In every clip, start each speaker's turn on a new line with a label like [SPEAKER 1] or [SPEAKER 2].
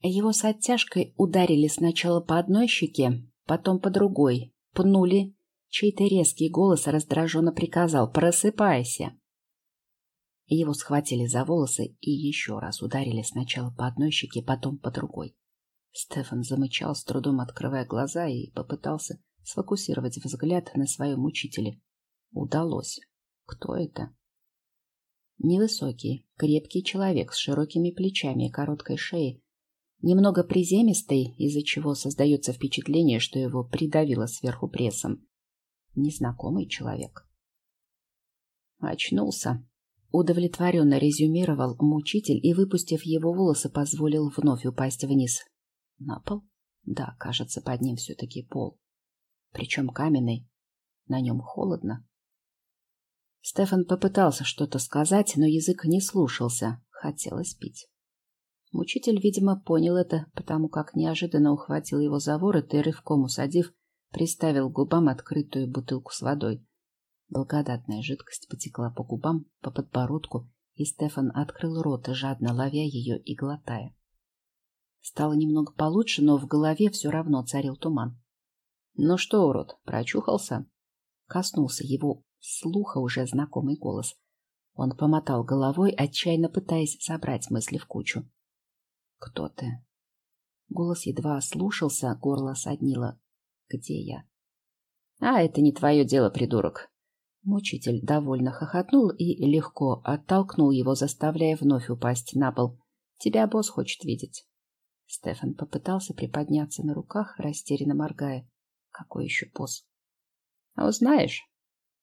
[SPEAKER 1] Его с оттяжкой ударили сначала по одной щеке, потом по другой, пнули. Чей-то резкий голос раздраженно приказал «Просыпайся!». Его схватили за волосы и еще раз ударили сначала по одной щеке, потом по другой. Стефан замычал, с трудом открывая глаза, и попытался сфокусировать взгляд на своем учителе. Удалось. Кто это? Невысокий, крепкий человек с широкими плечами и короткой шеей, немного приземистый, из-за чего создается впечатление, что его придавило сверху прессом. Незнакомый человек. Очнулся. Удовлетворенно резюмировал мучитель и, выпустив его волосы, позволил вновь упасть вниз. На пол? Да, кажется, под ним все-таки пол. Причем каменный. На нем холодно. Стефан попытался что-то сказать, но язык не слушался. Хотелось пить. Мучитель, видимо, понял это, потому как неожиданно ухватил его за ворот и, рывком усадив, приставил губам открытую бутылку с водой. Благодатная жидкость потекла по губам, по подбородку, и Стефан открыл рот, жадно ловя ее и глотая. Стало немного получше, но в голове все равно царил туман. «Ну что, урод, прочухался?» Коснулся его слуха уже знакомый голос. Он помотал головой, отчаянно пытаясь собрать мысли в кучу. «Кто ты?» Голос едва слушался, горло соднило. «Где я?» «А, это не твое дело, придурок!» Мучитель довольно хохотнул и легко оттолкнул его, заставляя вновь упасть на пол. «Тебя босс хочет видеть». Стефан попытался приподняться на руках, растерянно моргая. «Какой еще босс?» «Узнаешь?»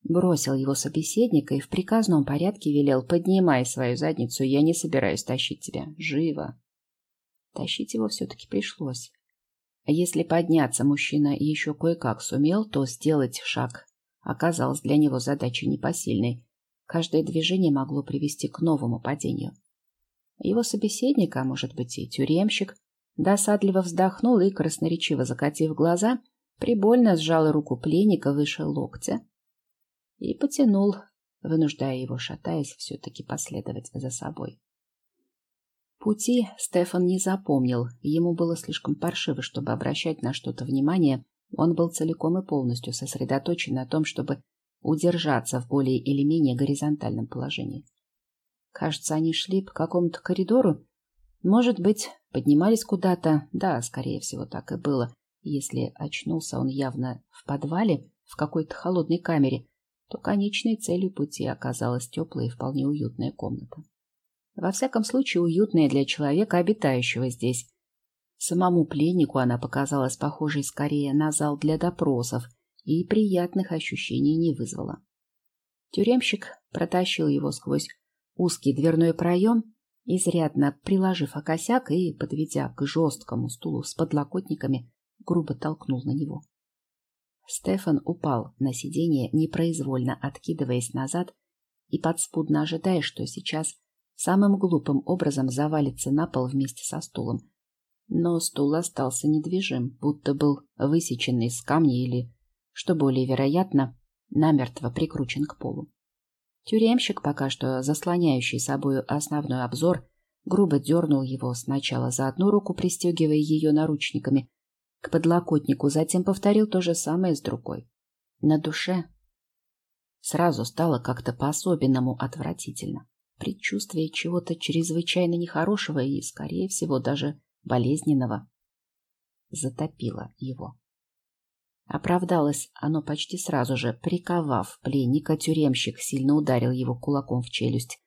[SPEAKER 1] Бросил его собеседника и в приказном порядке велел «Поднимай свою задницу, я не собираюсь тащить тебя. Живо!» Тащить его все-таки пришлось. А если подняться мужчина еще кое-как сумел, то сделать шаг оказалось для него задачей непосильной. Каждое движение могло привести к новому падению. Его собеседник, а может быть и тюремщик, досадливо вздохнул и, красноречиво закатив глаза, прибольно сжал руку пленника выше локтя и потянул, вынуждая его, шатаясь, все-таки последовать за собой. Пути Стефан не запомнил, ему было слишком паршиво, чтобы обращать на что-то внимание, он был целиком и полностью сосредоточен на том, чтобы удержаться в более или менее горизонтальном положении. Кажется, они шли по какому-то коридору, может быть, поднимались куда-то, да, скорее всего, так и было. Если очнулся он явно в подвале, в какой-то холодной камере, то конечной целью пути оказалась теплая и вполне уютная комната. Во всяком случае, уютная для человека, обитающего здесь. Самому пленнику она показалась похожей скорее на зал для допросов и приятных ощущений не вызвала. Тюремщик протащил его сквозь узкий дверной проем, изрядно приложив окосяк и, подведя к жесткому стулу с подлокотниками, грубо толкнул на него. Стефан упал на сиденье, непроизвольно откидываясь назад и подспудно ожидая, что сейчас самым глупым образом завалится на пол вместе со стулом. Но стул остался недвижим, будто был высечен из камня или, что более вероятно, намертво прикручен к полу. Тюремщик, пока что заслоняющий собою основной обзор, грубо дернул его сначала за одну руку, пристегивая ее наручниками к подлокотнику, затем повторил то же самое с другой. На душе сразу стало как-то по-особенному отвратительно предчувствие чего-то чрезвычайно нехорошего и, скорее всего, даже болезненного. Затопило его. Оправдалось оно почти сразу же, приковав пленника, тюремщик сильно ударил его кулаком в челюсть.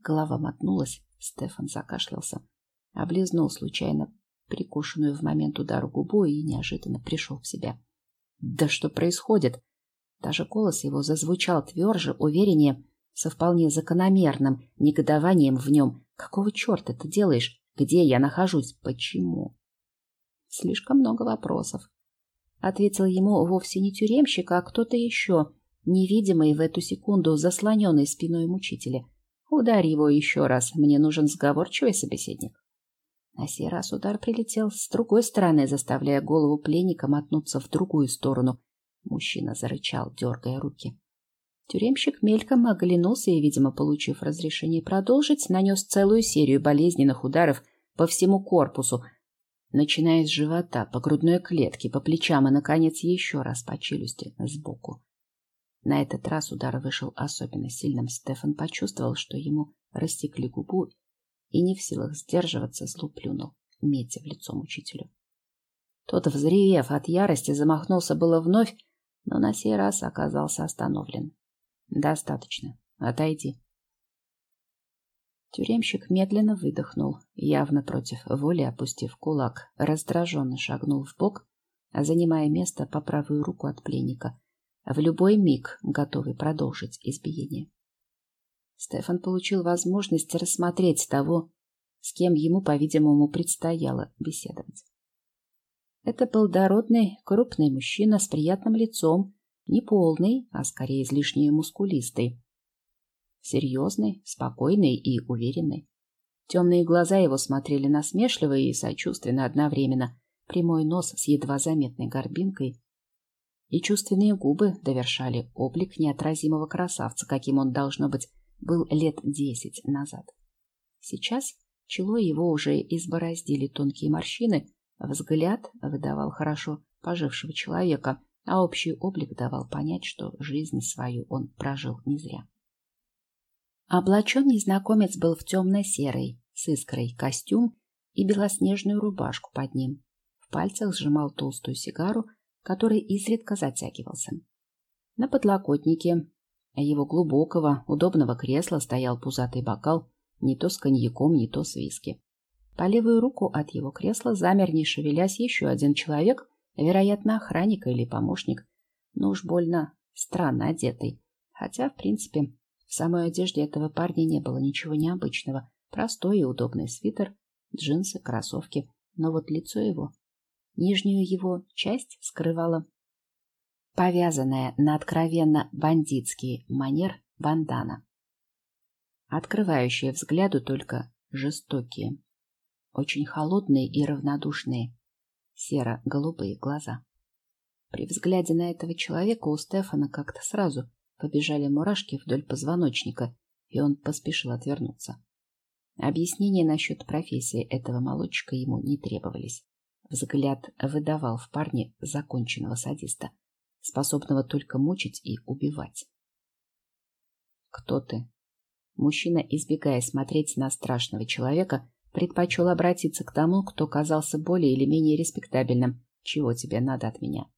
[SPEAKER 1] Голова мотнулась, Стефан закашлялся, облизнул случайно прикушенную в момент удара губу и неожиданно пришел в себя. «Да что происходит?» Даже голос его зазвучал тверже, увереннее, со вполне закономерным негодованием в нем. «Какого черта ты делаешь? Где я нахожусь? Почему?» «Слишком много вопросов», — ответил ему вовсе не тюремщик, а кто-то еще, невидимый в эту секунду, заслоненный спиной мучителя. «Ударь его еще раз, мне нужен сговорчивый собеседник». На сей раз удар прилетел с другой стороны, заставляя голову пленника мотнуться в другую сторону. Мужчина зарычал, дергая руки. Тюремщик мельком оглянулся и, видимо, получив разрешение продолжить, нанес целую серию болезненных ударов по всему корпусу, начиная с живота, по грудной клетке, по плечам и, наконец, еще раз по челюсти, сбоку. На этот раз удар вышел особенно сильным. Стефан почувствовал, что ему растекли губу и не в силах сдерживаться, зло плюнул, метя в лицо учителю. Тот, взревев от ярости, замахнулся было вновь, но на сей раз оказался остановлен. «Достаточно. Отойди». Тюремщик медленно выдохнул, явно против воли опустив кулак, раздраженно шагнул в бок, занимая место по правую руку от пленника, в любой миг готовый продолжить избиение. Стефан получил возможность рассмотреть того, с кем ему, по-видимому, предстояло беседовать. Это был дородный, крупный мужчина с приятным лицом, не полный, а скорее излишне мускулистый. Серьезный, спокойный и уверенный. Темные глаза его смотрели насмешливо и сочувственно одновременно, прямой нос с едва заметной горбинкой и чувственные губы довершали облик неотразимого красавца, каким он, должно быть, был лет десять назад. Сейчас чело его уже избороздили тонкие морщины, взгляд выдавал хорошо пожившего человека, а общий облик давал понять, что жизнь свою он прожил не зря. Облачен незнакомец был в темно-серый, с искрой, костюм и белоснежную рубашку под ним. В пальцах сжимал толстую сигару, который изредка затягивался. На подлокотнике его глубокого, удобного кресла стоял пузатый бокал, не то с коньяком, не то с виски. По левую руку от его кресла замер, не шевелясь, еще один человек, вероятно, охранник или помощник, но уж больно странно одетый. Хотя, в принципе, в самой одежде этого парня не было ничего необычного. Простой и удобный свитер, джинсы, кроссовки. Но вот лицо его Нижнюю его часть скрывала повязанная на откровенно бандитский манер бандана, открывающая взгляду только жестокие, очень холодные и равнодушные серо-голубые глаза. При взгляде на этого человека у Стефана как-то сразу побежали мурашки вдоль позвоночника, и он поспешил отвернуться. Объяснения насчет профессии этого молодчика ему не требовались. Взгляд выдавал в парне законченного садиста, способного только мучить и убивать. «Кто ты?» Мужчина, избегая смотреть на страшного человека, предпочел обратиться к тому, кто казался более или менее респектабельным. «Чего тебе надо от меня?»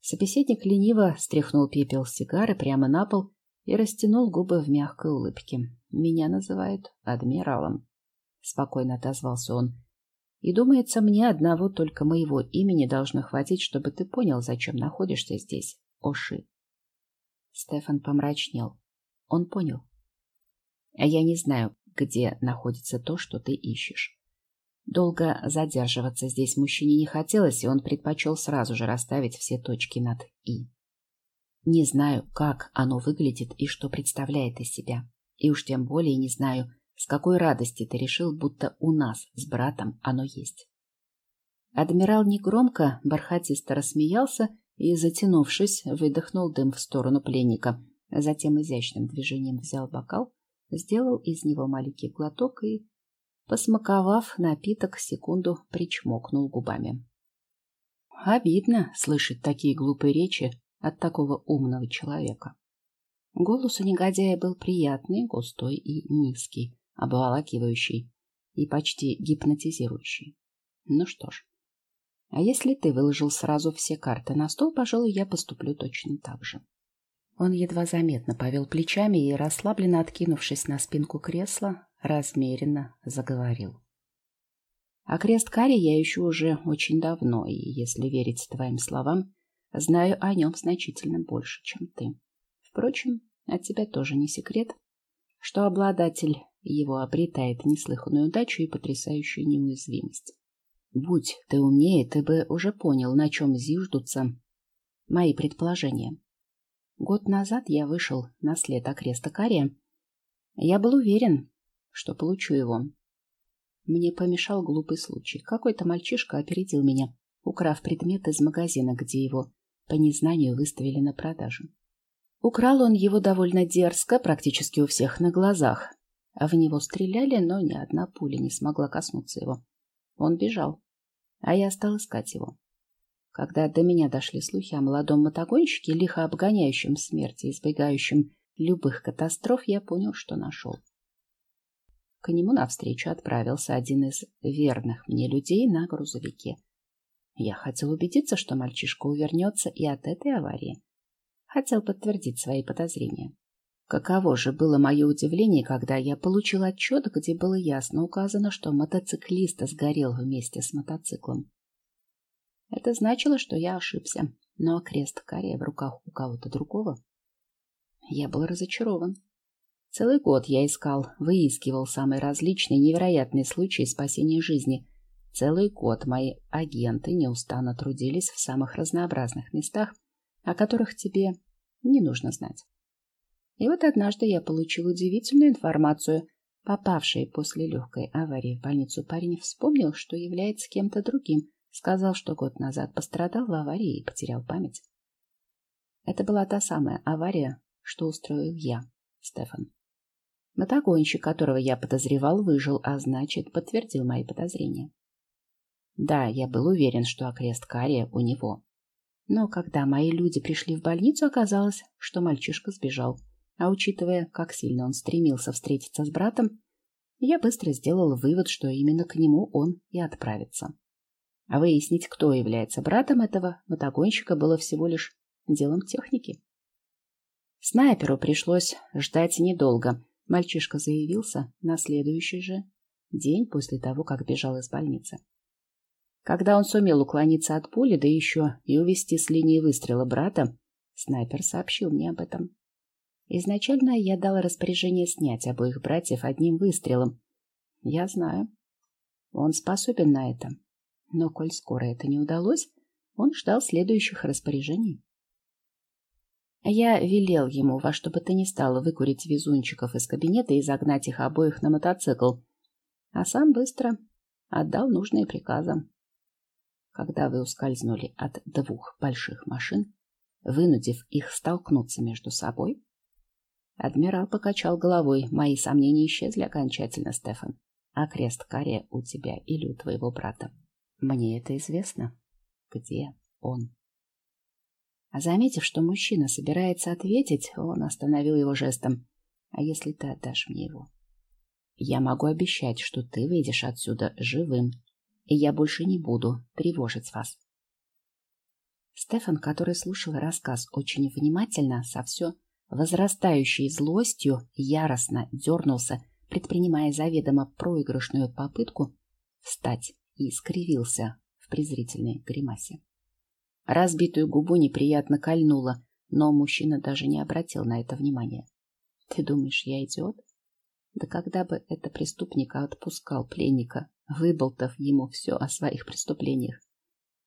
[SPEAKER 1] Собеседник лениво стряхнул пепел сигары прямо на пол и растянул губы в мягкой улыбке. «Меня называют адмиралом», — спокойно отозвался он, и думается, мне одного только моего имени должно хватить, чтобы ты понял, зачем находишься здесь, Оши. Стефан помрачнел. Он понял. А я не знаю, где находится то, что ты ищешь. Долго задерживаться здесь мужчине не хотелось, и он предпочел сразу же расставить все точки над «и». Не знаю, как оно выглядит и что представляет из себя. И уж тем более не знаю, с какой радости ты решил, будто у нас с братом оно есть? Адмирал негромко, бархатисто рассмеялся и, затянувшись, выдохнул дым в сторону пленника. Затем изящным движением взял бокал, сделал из него маленький глоток и, посмаковав напиток, секунду причмокнул губами. Обидно слышать такие глупые речи от такого умного человека. Голос у негодяя был приятный, густой и низкий, обволакивающий и почти гипнотизирующий. Ну что ж, а если ты выложил сразу все карты на стол, пожалуй, я поступлю точно так же. Он едва заметно повел плечами и, расслабленно откинувшись на спинку кресла, размеренно заговорил. А крест Кари я ищу уже очень давно, и, если верить твоим словам, знаю о нем значительно больше, чем ты. Впрочем, от тебя тоже не секрет, что обладатель его обретает неслыханную удачу и потрясающую неуязвимость. Будь ты умнее, ты бы уже понял, на чем зиждутся мои предположения. Год назад я вышел на след окреста Кария. Я был уверен, что получу его. Мне помешал глупый случай. Какой-то мальчишка опередил меня, украв предмет из магазина, где его по незнанию выставили на продажу. Украл он его довольно дерзко, практически у всех на глазах. В него стреляли, но ни одна пуля не смогла коснуться его. Он бежал. а я стал искать его. Когда до меня дошли слухи о молодом мотогонщике, лихо обгоняющем смерти, избегающем любых катастроф, я понял, что нашел. К нему навстречу отправился один из верных мне людей на грузовике. Я хотел убедиться, что мальчишка увернется и от этой аварии. Хотел подтвердить свои подозрения. Каково же было мое удивление, когда я получил отчет, где было ясно указано, что мотоциклист сгорел вместе с мотоциклом. Это значило, что я ошибся, но крест кария в руках у кого-то другого. Я был разочарован. Целый год я искал, выискивал самые различные невероятные случаи спасения жизни. Целый год мои агенты неустанно трудились в самых разнообразных местах, о которых тебе не нужно знать. И вот однажды я получил удивительную информацию. Попавший после легкой аварии в больницу парень вспомнил, что является кем-то другим, сказал, что год назад пострадал в аварии и потерял память. Это была та самая авария, что устроил я, Стефан. Мотогонщик, которого я подозревал, выжил, а значит, подтвердил мои подозрения. Да, я был уверен, что окрест Кария у него. Но когда мои люди пришли в больницу, оказалось, что мальчишка сбежал. А учитывая, как сильно он стремился встретиться с братом, я быстро сделал вывод, что именно к нему он и отправится. А выяснить, кто является братом этого мотогонщика, было всего лишь делом техники. Снайперу пришлось ждать недолго. Мальчишка заявился на следующий же день после того, как бежал из больницы. Когда он сумел уклониться от пули, да еще и увести с линии выстрела брата, снайпер сообщил мне об этом. Изначально я дала распоряжение снять обоих братьев одним выстрелом. Я знаю. Он способен на это. Но коль скоро это не удалось, он ждал следующих распоряжений. Я велел ему во что бы то ни стало выкурить везунчиков из кабинета и загнать их обоих на мотоцикл, а сам быстро отдал нужные приказы. Когда вы ускользнули от двух больших машин, вынудив их столкнуться между собой, Адмирал покачал головой. Мои сомнения исчезли окончательно, Стефан. А крест кария у тебя или у твоего брата? Мне это известно. Где он? А заметив, что мужчина собирается ответить, он остановил его жестом. А если ты отдашь мне его? Я могу обещать, что ты выйдешь отсюда живым, и я больше не буду тревожить вас. Стефан, который слушал рассказ очень внимательно, со все возрастающей злостью, яростно дернулся, предпринимая заведомо проигрышную попытку встать и скривился в презрительной гримасе. Разбитую губу неприятно кольнуло, но мужчина даже не обратил на это внимания. «Ты думаешь, я идиот?» Да когда бы это преступник отпускал пленника, выболтав ему все о своих преступлениях?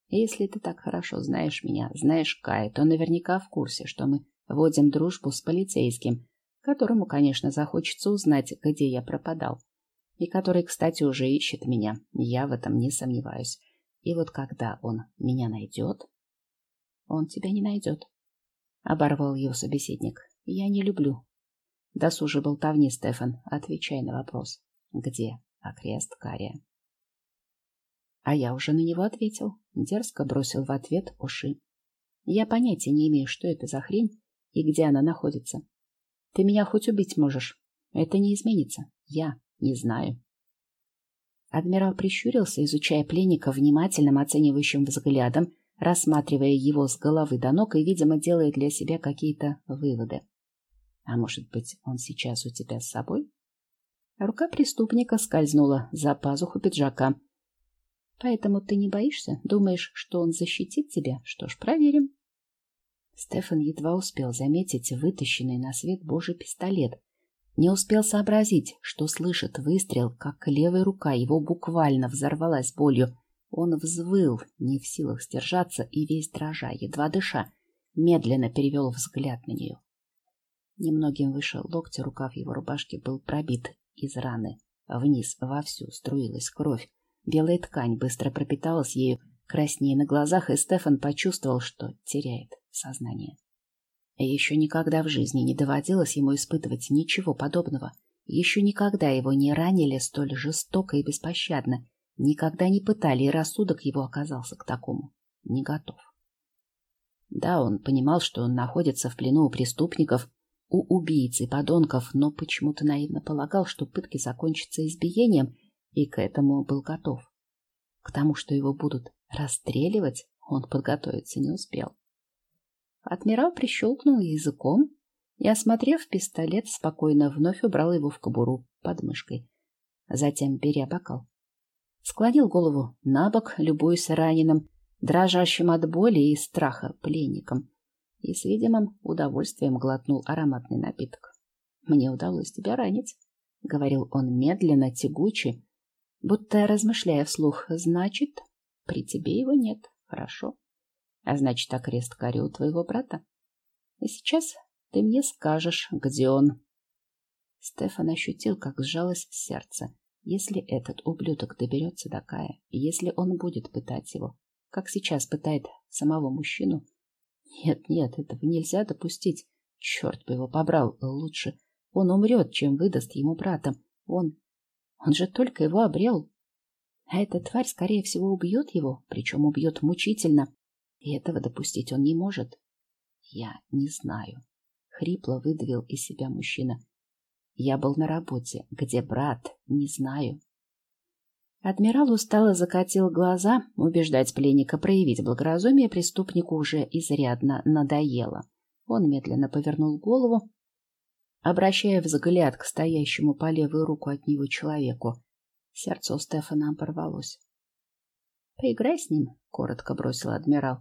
[SPEAKER 1] Если ты так хорошо знаешь меня, знаешь Кая, то наверняка в курсе, что мы Водим дружбу с полицейским, которому, конечно, захочется узнать, где я пропадал. И который, кстати, уже ищет меня. Я в этом не сомневаюсь. И вот когда он меня найдет... Он тебя не найдет. Оборвал его собеседник. Я не люблю. Досужи болтовни, Стефан. Отвечай на вопрос. Где окрест Кария? А я уже на него ответил. Дерзко бросил в ответ Уши. Я понятия не имею, что это за хрень, и где она находится. Ты меня хоть убить можешь. Это не изменится. Я не знаю. Адмирал прищурился, изучая пленника внимательным оценивающим взглядом, рассматривая его с головы до ног и, видимо, делая для себя какие-то выводы. А может быть, он сейчас у тебя с собой? Рука преступника скользнула за пазуху пиджака. Поэтому ты не боишься? Думаешь, что он защитит тебя? Что ж, проверим. Стефан едва успел заметить вытащенный на свет божий пистолет. Не успел сообразить, что слышит выстрел, как левая рука его буквально взорвалась болью. Он взвыл, не в силах сдержаться, и весь дрожа, едва дыша, медленно перевел взгляд на нее. Немногим выше локтя рукав его рубашки был пробит из раны. Вниз вовсю струилась кровь. Белая ткань быстро пропиталась ею, краснее на глазах, и Стефан почувствовал, что теряет сознание. Еще никогда в жизни не доводилось ему испытывать ничего подобного. Еще никогда его не ранили столь жестоко и беспощадно. никогда не пытали, и рассудок его оказался к такому не готов. Да, он понимал, что он находится в плену у преступников, у убийц и подонков, но почему-то наивно полагал, что пытки закончатся избиением, и к этому был готов. К тому, что его будут расстреливать, он подготовиться не успел. Адмирал прищелкнул языком и, осмотрев пистолет, спокойно вновь убрал его в кобуру под мышкой. Затем, беря бокал, склонил голову на бок, любуясь раненым, дрожащим от боли и страха пленником, и с видимым удовольствием глотнул ароматный напиток. «Мне удалось тебя ранить», — говорил он медленно, тягуче, будто размышляя вслух. «Значит, при тебе его нет. Хорошо. А значит, окрест каре у твоего брата. И сейчас ты мне скажешь, где он». Стефан ощутил, как сжалось сердце. Если этот ублюдок доберется до Кая, если он будет пытать его, как сейчас пытает самого мужчину. Нет, нет, этого нельзя допустить. Черт бы его побрал. Лучше он умрет, чем выдаст ему брата. Он... Он же только его обрел. А эта тварь, скорее всего, убьет его, причем убьет мучительно. И этого допустить он не может. Я не знаю. Хрипло выдавил из себя мужчина. Я был на работе. Где брат? Не знаю. Адмирал устало закатил глаза. Убеждать пленника проявить благоразумие преступнику уже изрядно надоело. Он медленно повернул голову, обращая взгляд к стоящему по левую руку от него человеку. Сердце у Стефана оборвалось. «Поиграй с ним», — коротко бросил адмирал.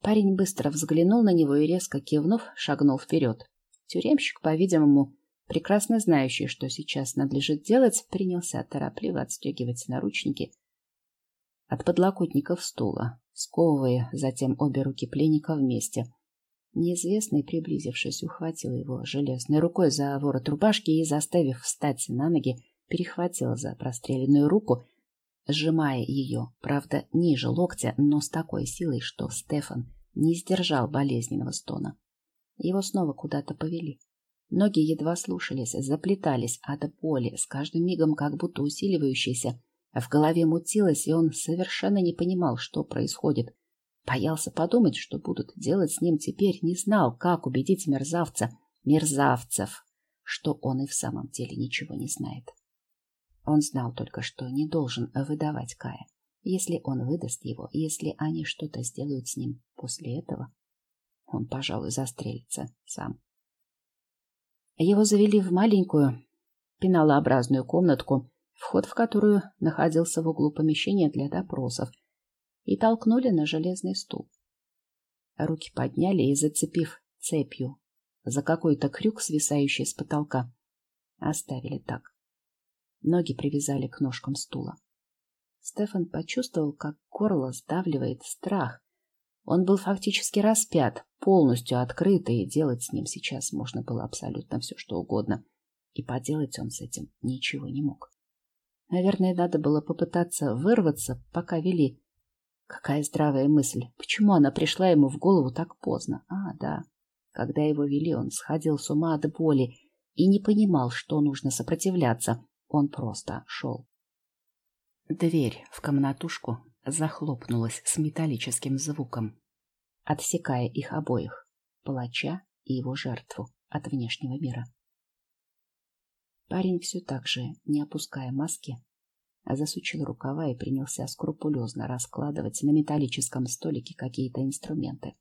[SPEAKER 1] Парень быстро взглянул на него и, резко кивнув, шагнул вперед. Тюремщик, по-видимому, прекрасно знающий, что сейчас надлежит делать, принялся торопливо отстегивать наручники от подлокотников стула, сковывая затем обе руки пленника вместе. Неизвестный, приблизившись, ухватил его железной рукой за ворот рубашки и, заставив встать на ноги, перехватил за простреленную руку, сжимая ее, правда, ниже локтя, но с такой силой, что Стефан не сдержал болезненного стона. Его снова куда-то повели. Ноги едва слушались, заплетались от боли, с каждым мигом как будто усиливающейся. В голове мутилось, и он совершенно не понимал, что происходит. Боялся подумать, что будут делать с ним теперь, не знал, как убедить мерзавца, мерзавцев, что он и в самом деле ничего не знает. Он знал только, что не должен выдавать Кая. Если он выдаст его, если они что-то сделают с ним после этого, он, пожалуй, застрелится сам. Его завели в маленькую пеналообразную комнатку, вход в которую находился в углу помещения для допросов, и толкнули на железный стул. Руки подняли и, зацепив цепью за какой-то крюк, свисающий с потолка, оставили так. Ноги привязали к ножкам стула. Стефан почувствовал, как горло сдавливает страх, он был фактически распят, полностью открытый, и делать с ним сейчас можно было абсолютно все, что угодно. И поделать он с этим ничего не мог. Наверное, надо было попытаться вырваться, пока вели. Какая здравая мысль. Почему она пришла ему в голову так поздно? А, да. Когда его вели, он сходил с ума от боли и не понимал, что нужно сопротивляться. Он просто шел. Дверь в комнатушку захлопнулась с металлическим звуком, отсекая их обоих, палача и его жертву, от внешнего мира. Парень все так же, не опуская маски, засучил рукава и принялся скрупулезно раскладывать на металлическом столике какие-то инструменты.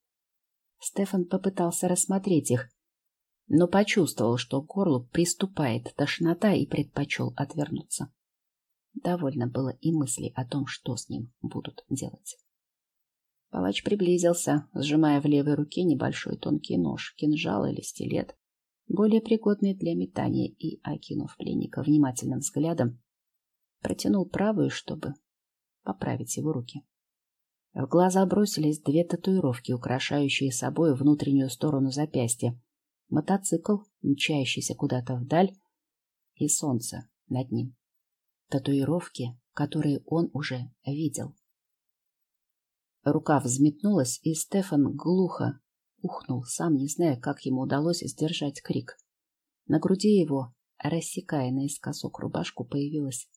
[SPEAKER 1] Стефан попытался рассмотреть их, но почувствовал, что к горлу приступает тошнота и предпочел отвернуться. Довольно было и мыслей о том, что с ним будут делать. Палач приблизился, сжимая в левой руке небольшой тонкий нож, кинжал или стилет, более пригодный для метания, и, окинув пленника внимательным взглядом, протянул правую, чтобы поправить его руки. В глаза бросились две татуировки, украшающие собой внутреннюю сторону запястья, мотоцикл, мчащийся куда-то вдаль, и солнце над ним татуировки, которые он уже видел. Рука взметнулась, и Стефан глухо ухнул, сам не зная, как ему удалось сдержать крик. На груди его, рассекая наискосок рубашку, появилась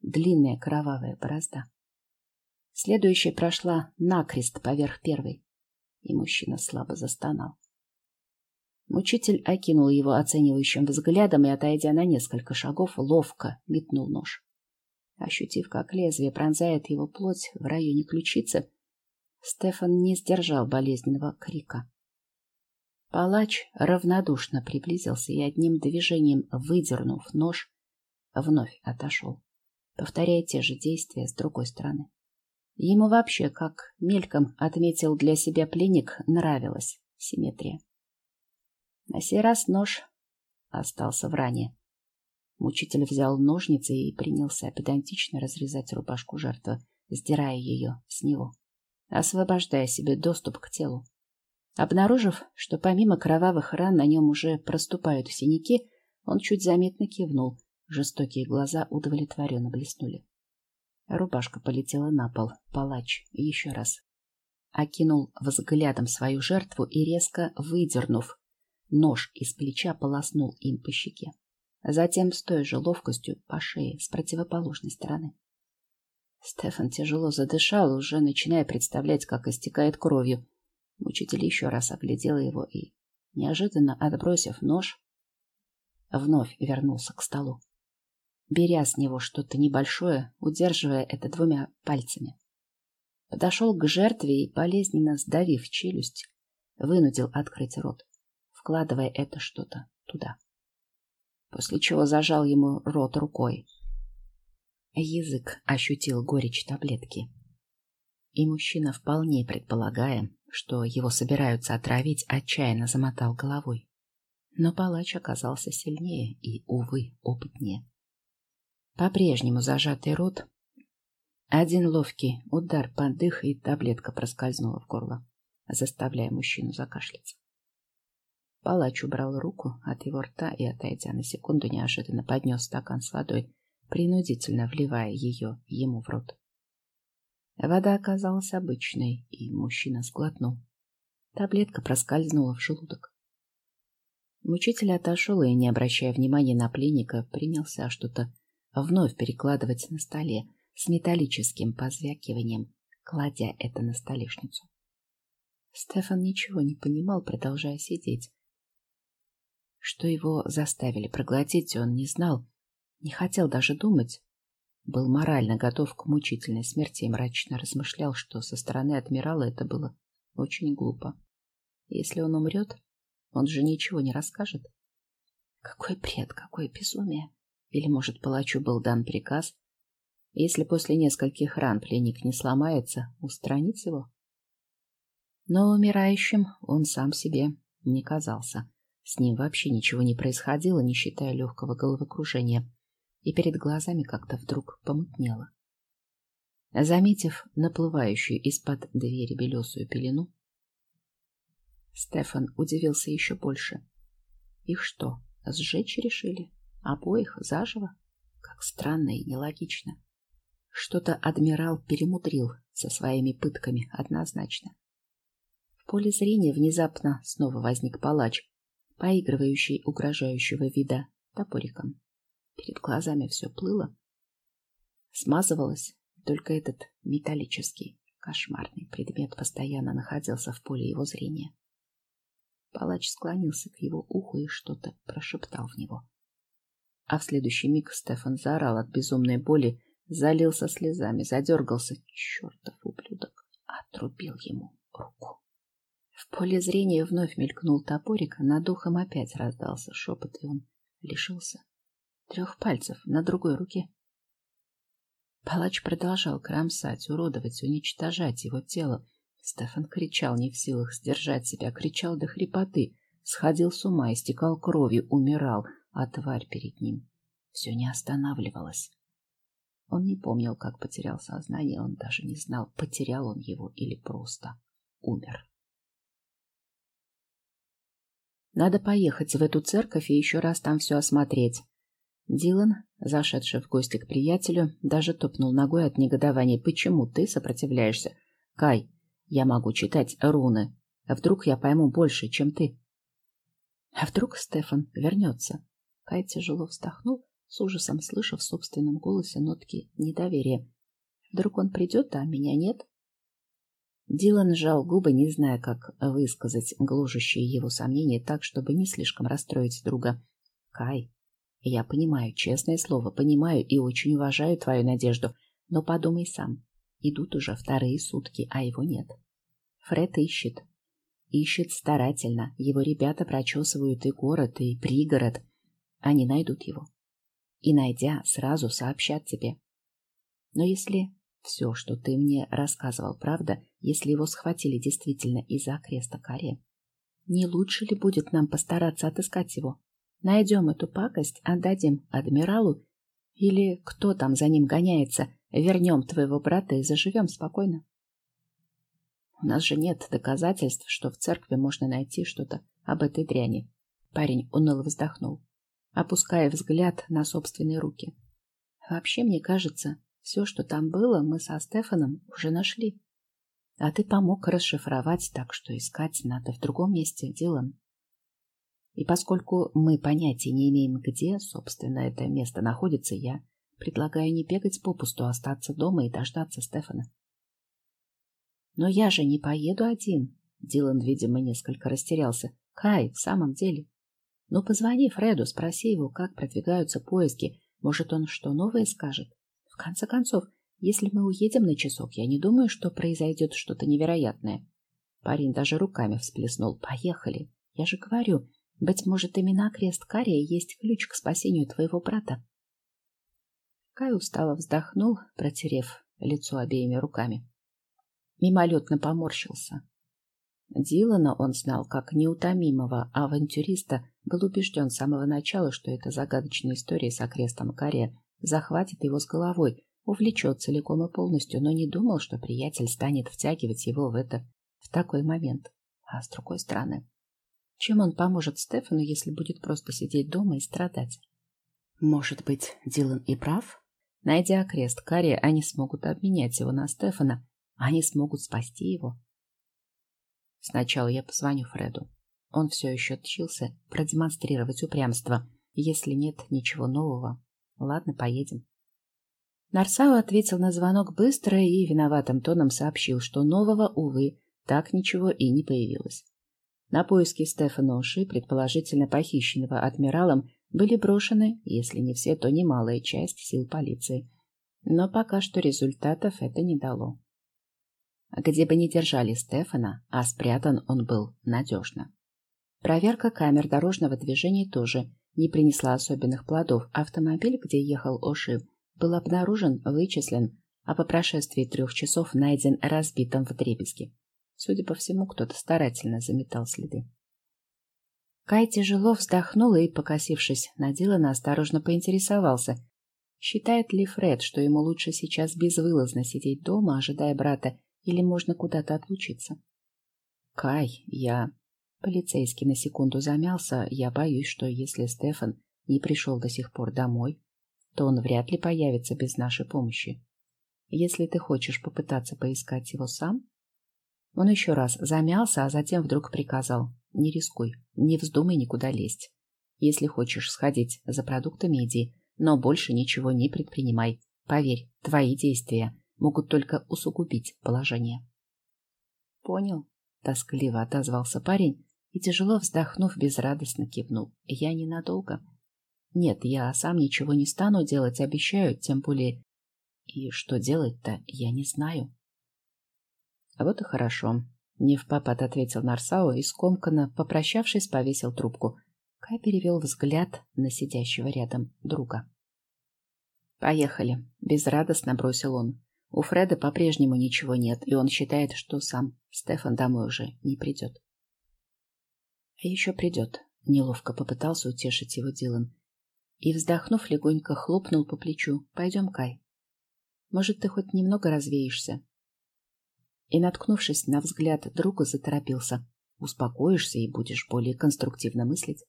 [SPEAKER 1] длинная кровавая борозда. Следующая прошла накрест поверх первой, и мужчина слабо застонал. Мучитель окинул его оценивающим взглядом и, отойдя на несколько шагов, ловко метнул нож. Ощутив, как лезвие пронзает его плоть в районе ключицы, Стефан не сдержал болезненного крика. Палач равнодушно приблизился и одним движением, выдернув нож, вновь отошел, повторяя те же действия с другой стороны. Ему вообще, как мельком отметил для себя пленник, нравилась симметрия. На сей раз нож остался в ране. Мучитель взял ножницы и принялся педантично разрезать рубашку жертвы, сдирая ее с него, освобождая себе доступ к телу. Обнаружив, что помимо кровавых ран на нем уже проступают синяки, он чуть заметно кивнул, жестокие глаза удовлетворенно блеснули. Рубашка полетела на пол. Палач еще раз. Окинул взглядом свою жертву и, резко выдернув нож из плеча, полоснул им по щеке. Затем с той же ловкостью по шее с противоположной стороны. Стефан тяжело задышал, уже начиная представлять, как истекает кровью. Мучитель еще раз оглядел его и, неожиданно отбросив нож, вновь вернулся к столу беря с него что-то небольшое, удерживая это двумя пальцами. Подошел к жертве и, болезненно сдавив челюсть, вынудил открыть рот, вкладывая это что-то туда. После чего зажал ему рот рукой. Язык ощутил горечь таблетки. И мужчина, вполне предполагая, что его собираются отравить, отчаянно замотал головой. Но палач оказался сильнее и, увы, опытнее. По-прежнему зажатый рот. Один ловкий удар под дых, и таблетка проскользнула в горло, заставляя мужчину закашляться. Палач убрал руку от его рта и, отойдя на секунду, неожиданно поднес стакан с водой, принудительно вливая ее ему в рот. Вода оказалась обычной, и мужчина сглотнул. Таблетка проскользнула в желудок. Мучитель отошел и, не обращая внимания на пленника, принялся что-то вновь перекладывать на столе с металлическим позвякиванием, кладя это на столешницу. Стефан ничего не понимал, продолжая сидеть. Что его заставили проглотить, он не знал, не хотел даже думать. Был морально готов к мучительной смерти и мрачно размышлял, что со стороны адмирала это было очень глупо. Если он умрет, он же ничего не расскажет. Какой бред, какое безумие! Или, может, палачу был дан приказ, если после нескольких ран пленник не сломается, устранить его? Но умирающим он сам себе не казался. С ним вообще ничего не происходило, не считая легкого головокружения, и перед глазами как-то вдруг помутнело. Заметив наплывающую из-под двери белесую пелену, Стефан удивился еще больше. Их что, сжечь решили? Обоих заживо? Как странно и нелогично. Что-то адмирал перемудрил со своими пытками однозначно. В поле зрения внезапно снова возник палач, поигрывающий угрожающего вида топориком. Перед глазами все плыло. Смазывалось, только этот металлический, кошмарный предмет постоянно находился в поле его зрения. Палач склонился к его уху и что-то прошептал в него. А в следующий миг Стефан заорал от безумной боли, залился слезами, задергался. Чертов ублюдок! Отрубил ему руку. В поле зрения вновь мелькнул топорик, а над ухом опять раздался шепот, и он лишился трех пальцев на другой руке. Палач продолжал кромсать, уродовать, уничтожать его тело. Стефан кричал, не в силах сдержать себя, кричал до хрипоты, сходил с ума, истекал кровью, умирал — а тварь перед ним все не останавливалась. Он не помнил, как потерял сознание, он даже не знал, потерял он его или просто умер. Надо поехать в эту церковь и еще раз там все осмотреть. Дилан, зашедший в гости к приятелю, даже топнул ногой от негодования. «Почему ты сопротивляешься? Кай, я могу читать руны. Вдруг я пойму больше, чем ты?» А вдруг Стефан вернется? Кай тяжело вздохнул, с ужасом слыша в собственном голосе нотки недоверия. Вдруг он придет, а меня нет? Дилан сжал губы, не зная, как высказать гложущие его сомнения так, чтобы не слишком расстроить друга. «Кай, я понимаю, честное слово, понимаю и очень уважаю твою надежду, но подумай сам. Идут уже вторые сутки, а его нет. Фред ищет. Ищет старательно. Его ребята прочесывают и город, и пригород. Они найдут его. И, найдя, сразу сообщат тебе. Но если все, что ты мне рассказывал, правда, если его схватили действительно из-за креста каре, не лучше ли будет нам постараться отыскать его? Найдем эту пакость, отдадим адмиралу, или кто там за ним гоняется, вернем твоего брата и заживем спокойно. У нас же нет доказательств, что в церкви можно найти что-то об этой дряни. Парень уныло вздохнул, опуская взгляд на собственные руки. Вообще, мне кажется, все, что там было, мы со Стефаном уже нашли. А ты помог расшифровать, так что искать надо в другом месте, Дилан. И поскольку мы понятия не имеем, где, собственно, это место находится, я предлагаю не бегать попусту, а остаться дома и дождаться Стефана. Но я же не поеду один. Дилан, видимо, несколько растерялся. Кай, в самом деле. Ну, позвони Фреду, спроси его, как продвигаются поиски. Может, он что новое скажет? В конце концов, если мы уедем на часок, я не думаю, что произойдет что-то невероятное. Парень даже руками всплеснул. Поехали. Я же говорю, быть может, именно крест Кария есть ключ к спасению твоего брата. Кай устало вздохнул, протерев лицо обеими руками. Мимолетно поморщился. Дилана он знал как неутомимого авантюриста, был убежден с самого начала, что эта загадочная история с окрестом Кария захватит его с головой, увлечет целиком и полностью, но не думал, что приятель станет втягивать его в это в такой момент. А с другой стороны, чем он поможет Стефану, если будет просто сидеть дома и страдать? Может быть, Дилан и прав? Найдя крест Карри, они смогут обменять его на Стефана. Они смогут спасти его. Сначала я позвоню Фреду. Он все еще тщился продемонстрировать упрямство. Если нет ничего нового, Ладно, поедем. Нарсау ответил на звонок быстро и виноватым тоном сообщил, что нового, увы, так ничего и не появилось. На поиски Стефана Уши, предположительно похищенного адмиралом, были брошены, если не все, то немалая часть сил полиции. Но пока что результатов это не дало. Где бы ни держали Стефана, а спрятан он был надежно. Проверка камер дорожного движения тоже не принесла особенных плодов. Автомобиль, где ехал Оши, был обнаружен, вычислен, а по прошествии трех часов найден разбитым в дребезги. Судя по всему, кто-то старательно заметал следы. Кай тяжело вздохнул и, покосившись на Дилана, осторожно поинтересовался, считает ли Фред, что ему лучше сейчас безвылазно сидеть дома, ожидая брата, или можно куда-то отлучиться. «Кай, я...» Полицейский на секунду замялся. Я боюсь, что если Стефан не пришел до сих пор домой, то он вряд ли появится без нашей помощи. Если ты хочешь попытаться поискать его сам... Он еще раз замялся, а затем вдруг приказал. Не рискуй, не вздумай никуда лезть. Если хочешь сходить за продуктами, иди, но больше ничего не предпринимай. Поверь, твои действия могут только усугубить положение. Понял, тоскливо отозвался парень и, тяжело вздохнув, безрадостно кивнул. «Я ненадолго. Нет, я сам ничего не стану делать, обещаю, тем более... И что делать-то, я не знаю». «А вот и хорошо», — не в попад ответил Нарсао и скомканно, попрощавшись, повесил трубку. Кай перевел взгляд на сидящего рядом друга. «Поехали», — безрадостно бросил он. У Фреда по-прежнему ничего нет, и он считает, что сам Стефан домой уже не придет. А еще придет. Неловко попытался утешить его Дилан. И, вздохнув, легонько хлопнул по плечу. Пойдем, Кай. Может, ты хоть немного развеешься? И, наткнувшись на взгляд друга, заторопился. Успокоишься и будешь более конструктивно мыслить.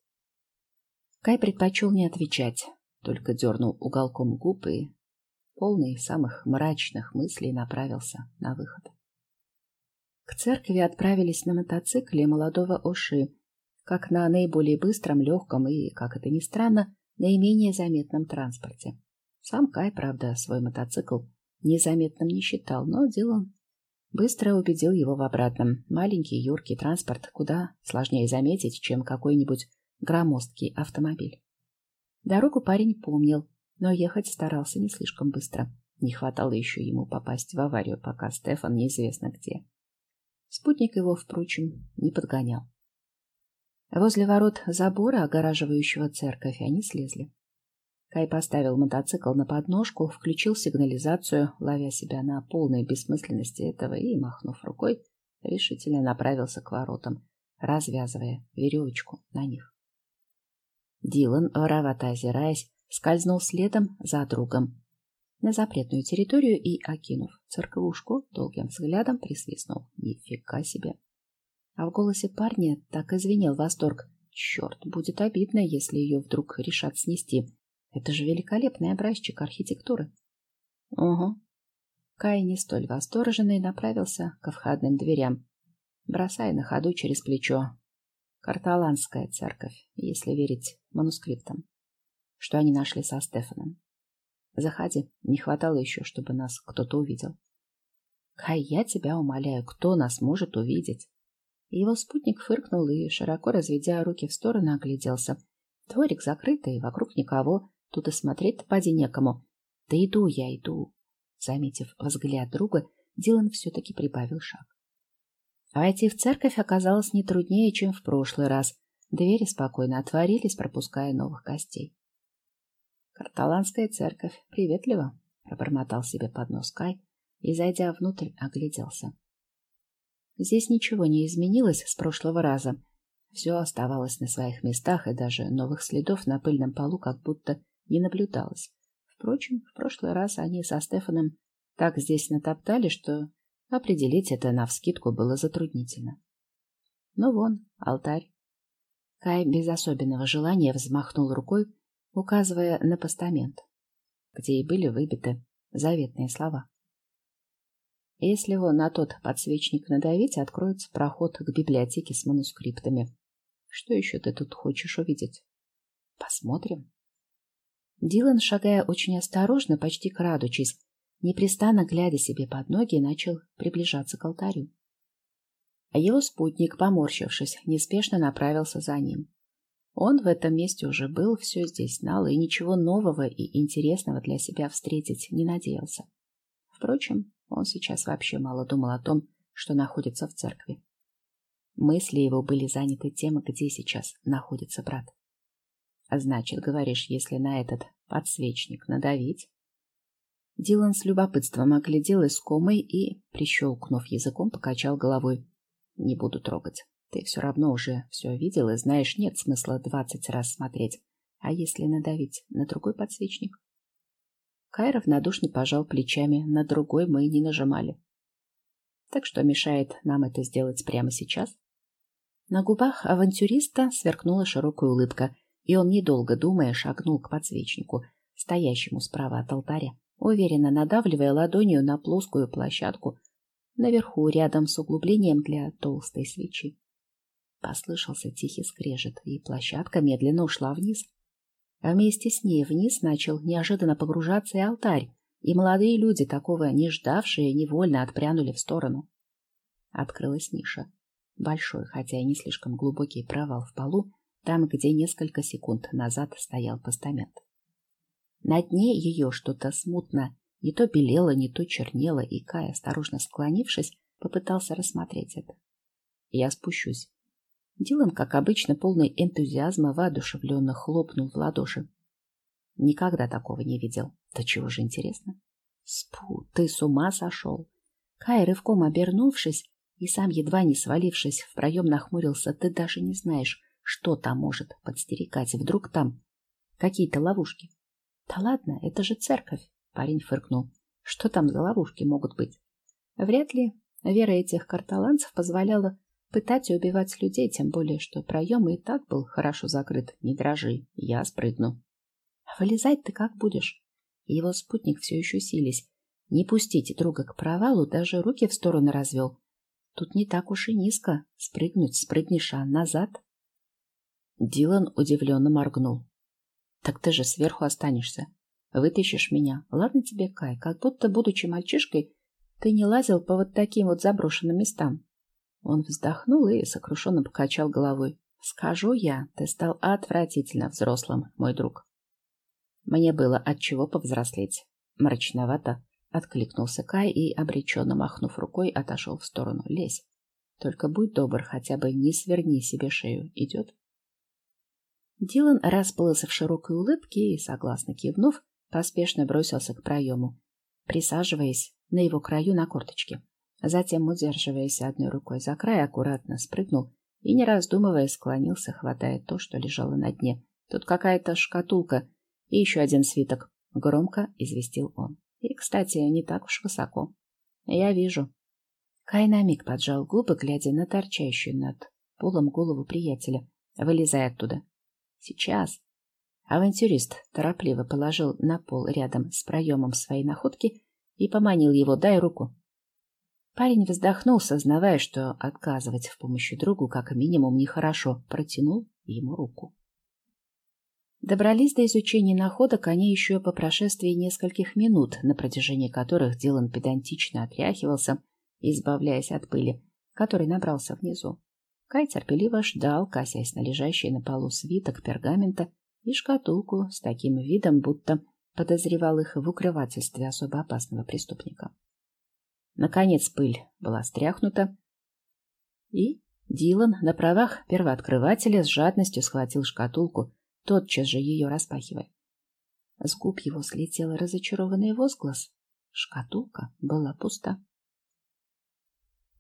[SPEAKER 1] Кай предпочел не отвечать, только дернул уголком губ и, полный самых мрачных мыслей, направился на выход. К церкви отправились на мотоцикле молодого Оши, как на наиболее быстром, легком и, как это ни странно, наименее заметном транспорте. Сам Кай, правда, свой мотоцикл незаметным не считал, но Дилан быстро убедил его в обратном. Маленький, юркий транспорт куда сложнее заметить, чем какой-нибудь громоздкий автомобиль. Дорогу парень помнил, но ехать старался не слишком быстро. Не хватало еще ему попасть в аварию, пока Стефан неизвестно где. Спутник его, впрочем, не подгонял. Возле ворот забора, огораживающего церковь, они слезли. Кай поставил мотоцикл на подножку, включил сигнализацию, ловя себя на полной бессмысленности этого и, махнув рукой, решительно направился к воротам, развязывая веревочку на них. Дилан, воровато озираясь, скользнул следом за другом, на запретную территорию и, окинув церквушку, долгим взглядом присвистнул. Нифига себе! А в голосе парня так извинел восторг. Черт, будет обидно, если ее вдруг решат снести. Это же великолепный образчик архитектуры. Угу. Кай не столь восторженный направился ко входным дверям, бросая на ходу через плечо. Карталанская церковь, если верить манускриптам, что они нашли со Стефаном. Заходи. Не хватало еще, чтобы нас кто-то увидел. Кай, я тебя умоляю, кто нас может увидеть? Его спутник фыркнул и, широко разведя руки в сторону, огляделся. Дворик закрытый, вокруг никого. Тут и смотреть поди некому. Да иду я, иду. Заметив взгляд друга, Дилан все-таки прибавил шаг. Войти в церковь оказалось не труднее, чем в прошлый раз. Двери спокойно отворились, пропуская новых гостей. Карталанская церковь приветливо, пробормотал себе под нос Кай и, зайдя внутрь, огляделся. Здесь ничего не изменилось с прошлого раза. Все оставалось на своих местах, и даже новых следов на пыльном полу как будто не наблюдалось. Впрочем, в прошлый раз они со Стефаном так здесь натоптали, что определить это навскидку было затруднительно. Ну вон, алтарь. Кай без особенного желания взмахнул рукой, указывая на постамент, где и были выбиты заветные слова. Если его на тот подсвечник надавить, откроется проход к библиотеке с манускриптами. Что еще ты тут хочешь увидеть? Посмотрим. Дилан, шагая очень осторожно, почти крадучись, непрестанно глядя себе под ноги, начал приближаться к алтарю. А его спутник, поморщившись, неспешно направился за ним. Он в этом месте уже был, все здесь знал и ничего нового и интересного для себя встретить не надеялся. Впрочем, он сейчас вообще мало думал о том, что находится в церкви. Мысли его были заняты тем, где сейчас находится брат. А значит, говоришь, если на этот подсвечник надавить? Дилан с любопытством оглядел искомый и, прищелкнув языком, покачал головой. Не буду трогать. Ты все равно уже все видел и знаешь, нет смысла двадцать раз смотреть. А если надавить на другой подсвечник? Кай равнодушно пожал плечами, на другой мы не нажимали. Так что мешает нам это сделать прямо сейчас? На губах авантюриста сверкнула широкая улыбка, и он, недолго думая, шагнул к подсвечнику, стоящему справа от алтаря, уверенно надавливая ладонью на плоскую площадку наверху, рядом с углублением для толстой свечи. Послышался тихий скрежет, и площадка медленно ушла вниз. А вместе с ней вниз начал неожиданно погружаться и алтарь, и молодые люди, такого не ждавшие, невольно отпрянули в сторону. Открылась ниша. Большой, хотя и не слишком глубокий провал в полу, там, где несколько секунд назад стоял постамент. На дне ее что-то смутно, не то белело, не то чернело, и Кай, осторожно склонившись, попытался рассмотреть это. «Я спущусь», Дилан, как обычно, полный энтузиазма, воодушевленно хлопнул в ладоши. Никогда такого не видел. Да чего же интересно? Спу, ты с ума сошел. Кай, рывком обернувшись и сам едва не свалившись в проем, нахмурился. Ты даже не знаешь, что там может подстерегать. Вдруг там какие-то ловушки. Да ладно, это же церковь, парень фыркнул. Что там за ловушки могут быть? Вряд ли вера этих карталанцев позволяла Пытать и убивать людей, тем более, что проем и так был хорошо закрыт. Не дрожи, я спрыгну. Вылезать ты как будешь? Его спутник все еще сились. Не пустите друга к провалу, даже руки в сторону развел. Тут не так уж и низко. Спрыгнуть спрыгнешь, а назад? Дилан удивленно моргнул. Так ты же сверху останешься. Вытащишь меня. Ладно тебе, Кай, как будто, будучи мальчишкой, ты не лазил по вот таким вот заброшенным местам. Он вздохнул и сокрушенно покачал головой. Скажу я, ты стал отвратительно взрослым, мой друг. Мне было от чего повзрослеть. Мрачновато откликнулся Кай и, обреченно махнув рукой, отошел в сторону. Лезь. Только будь добр, хотя бы не сверни себе шею. Идет? Дилан расплылся в широкой улыбке и, согласно кивнув, поспешно бросился к проему, присаживаясь на его краю на корточке. Затем, удерживаясь одной рукой за край, аккуратно спрыгнул и, не раздумывая, склонился, хватая то, что лежало на дне. Тут какая-то шкатулка и еще один свиток. Громко известил он. И, кстати, не так уж высоко. Я вижу. Кай на миг поджал губы, глядя на торчащую над полом голову приятеля, вылезая оттуда. Сейчас. Авантюрист торопливо положил на пол рядом с проемом своей находки и поманил его «дай руку». Парень вздохнул, сознавая, что отказывать в помощи другу как минимум нехорошо, протянул ему руку. Добрались до изучения находок они еще по прошествии нескольких минут, на протяжении которых Дилан педантично отряхивался, избавляясь от пыли, который набрался внизу. Кай терпеливо ждал, косясь на лежащий на полу свиток пергамента и шкатулку с таким видом, будто подозревал их в укрывательстве особо опасного преступника. Наконец пыль была стряхнута, и Дилан на правах первооткрывателя с жадностью схватил шкатулку, тотчас же ее распахивая. С губ его слетел разочарованный возглас. Шкатулка была пуста.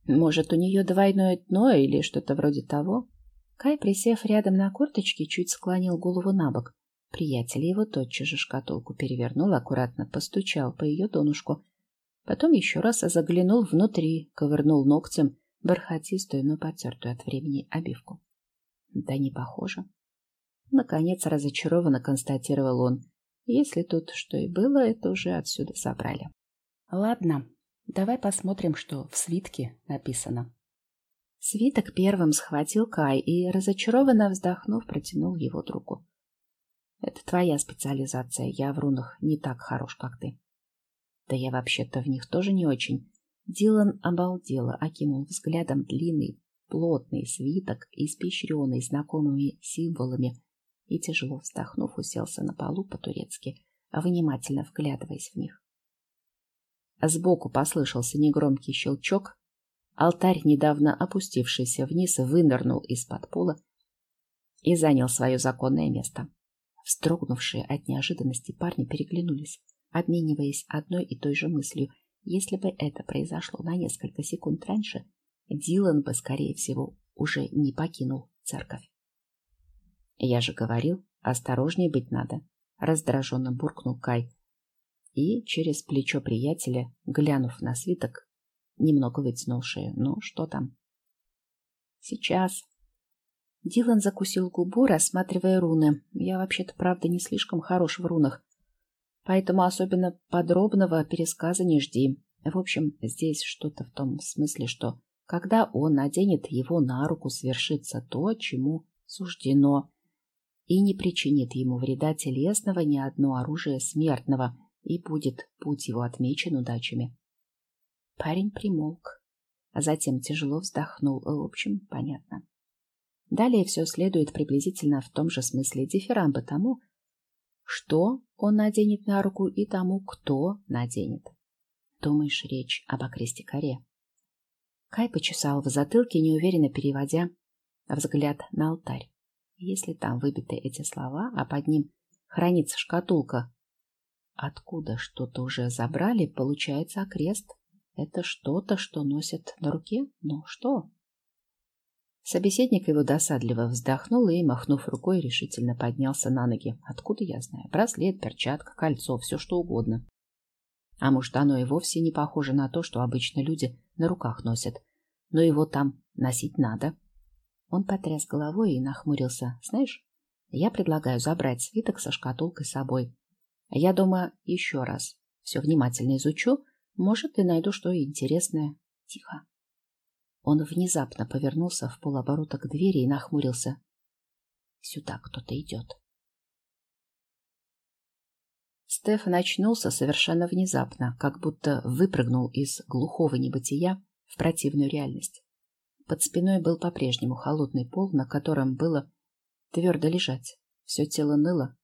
[SPEAKER 1] Может, у нее двойное дно или что-то вроде того? Кай, присев рядом на корточке, чуть склонил голову на бок. Приятель его тотчас же шкатулку перевернул, аккуратно постучал по ее донышку Потом еще раз заглянул внутри, ковырнул ногтем бархатистую, но потертую от времени обивку. Да не похоже. Наконец разочарованно констатировал он. Если тут что и было, это уже отсюда собрали. Ладно, давай посмотрим, что в свитке написано. Свиток первым схватил Кай и, разочарованно вздохнув, протянул его другу. Это твоя специализация, я в рунах не так хорош, как ты. Да я вообще-то в них тоже не очень. Дилан обалдело окинул взглядом длинный, плотный свиток, испещренный знакомыми символами, и, тяжело вздохнув, уселся на полу по-турецки, внимательно вглядываясь в них. Сбоку послышался негромкий щелчок. Алтарь, недавно опустившийся вниз, вынырнул из-под пола и занял свое законное место. Встрогнувшие от неожиданности парни переглянулись обмениваясь одной и той же мыслью. Если бы это произошло на несколько секунд раньше, Дилан бы, скорее всего, уже не покинул церковь. «Я же говорил, осторожнее быть надо», — раздраженно буркнул Кай. И через плечо приятеля, глянув на свиток, немного вытянул шею. «Ну, что там?» «Сейчас». Дилан закусил губу, рассматривая руны. «Я вообще-то, правда, не слишком хорош в рунах поэтому особенно подробного пересказа не жди. В общем, здесь что-то в том смысле, что когда он наденет его на руку, свершится то, чему суждено, и не причинит ему вреда телесного ни одно оружие смертного, и будет путь его отмечен удачами. Парень примолк, а затем тяжело вздохнул. В общем, понятно. Далее все следует приблизительно в том же смысле дифирамбы тому, что он наденет на руку и тому, кто наденет. Думаешь, речь об окресте коре? Кай почесал в затылке, неуверенно переводя взгляд на алтарь. Если там выбиты эти слова, а под ним хранится шкатулка, откуда что-то уже забрали, получается окрест. Это что-то, что носят на руке? Ну что? Собеседник его досадливо вздохнул и, махнув рукой, решительно поднялся на ноги. Откуда я знаю? Браслет, перчатка, кольцо, все что угодно. А может, оно и вовсе не похоже на то, что обычно люди на руках носят. Но его там носить надо. Он потряс головой и нахмурился. Знаешь, я предлагаю забрать свиток со шкатулкой с собой. Я дома еще раз все внимательно изучу. Может, и найду что интересное. Тихо. Он внезапно повернулся в полоборота к двери и нахмурился. Сюда кто-то идет. Стефан очнулся совершенно внезапно, как будто выпрыгнул из глухого небытия в противную реальность. Под спиной был по-прежнему холодный пол, на котором было твердо лежать. Все тело ныло.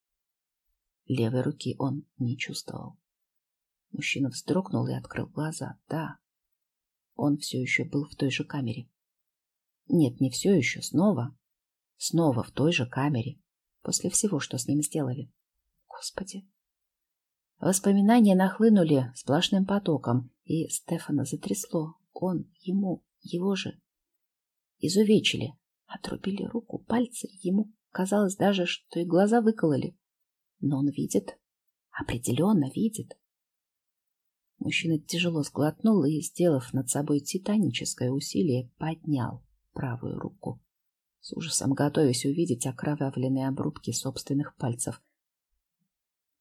[SPEAKER 1] Левой руки он не чувствовал. Мужчина вздрогнул и открыл глаза. Да, он все еще был в той же камере. Нет, не все еще, снова. Снова в той же камере. После всего, что с ним сделали. Господи, Воспоминания нахлынули сплошным потоком, и Стефана затрясло. Он, ему, его же. Изувечили, отрубили руку, пальцы. Ему казалось даже, что и глаза выкололи. Но он видит, определенно видит. Мужчина тяжело сглотнул и, сделав над собой титаническое усилие, поднял правую руку, с ужасом готовясь увидеть окровавленные обрубки собственных пальцев.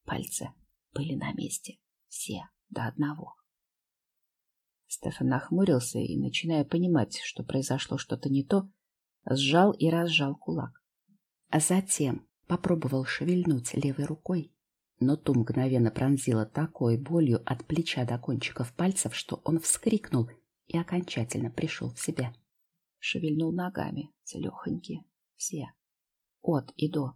[SPEAKER 1] Пальцы были на месте. Все до одного. Стефан нахмурился и, начиная понимать, что произошло что-то не то, сжал и разжал кулак. А затем попробовал шевельнуть левой рукой, но ту мгновенно пронзила такой болью от плеча до кончиков пальцев, что он вскрикнул и окончательно пришел в себя. Шевельнул ногами, целехоньки, все, от и до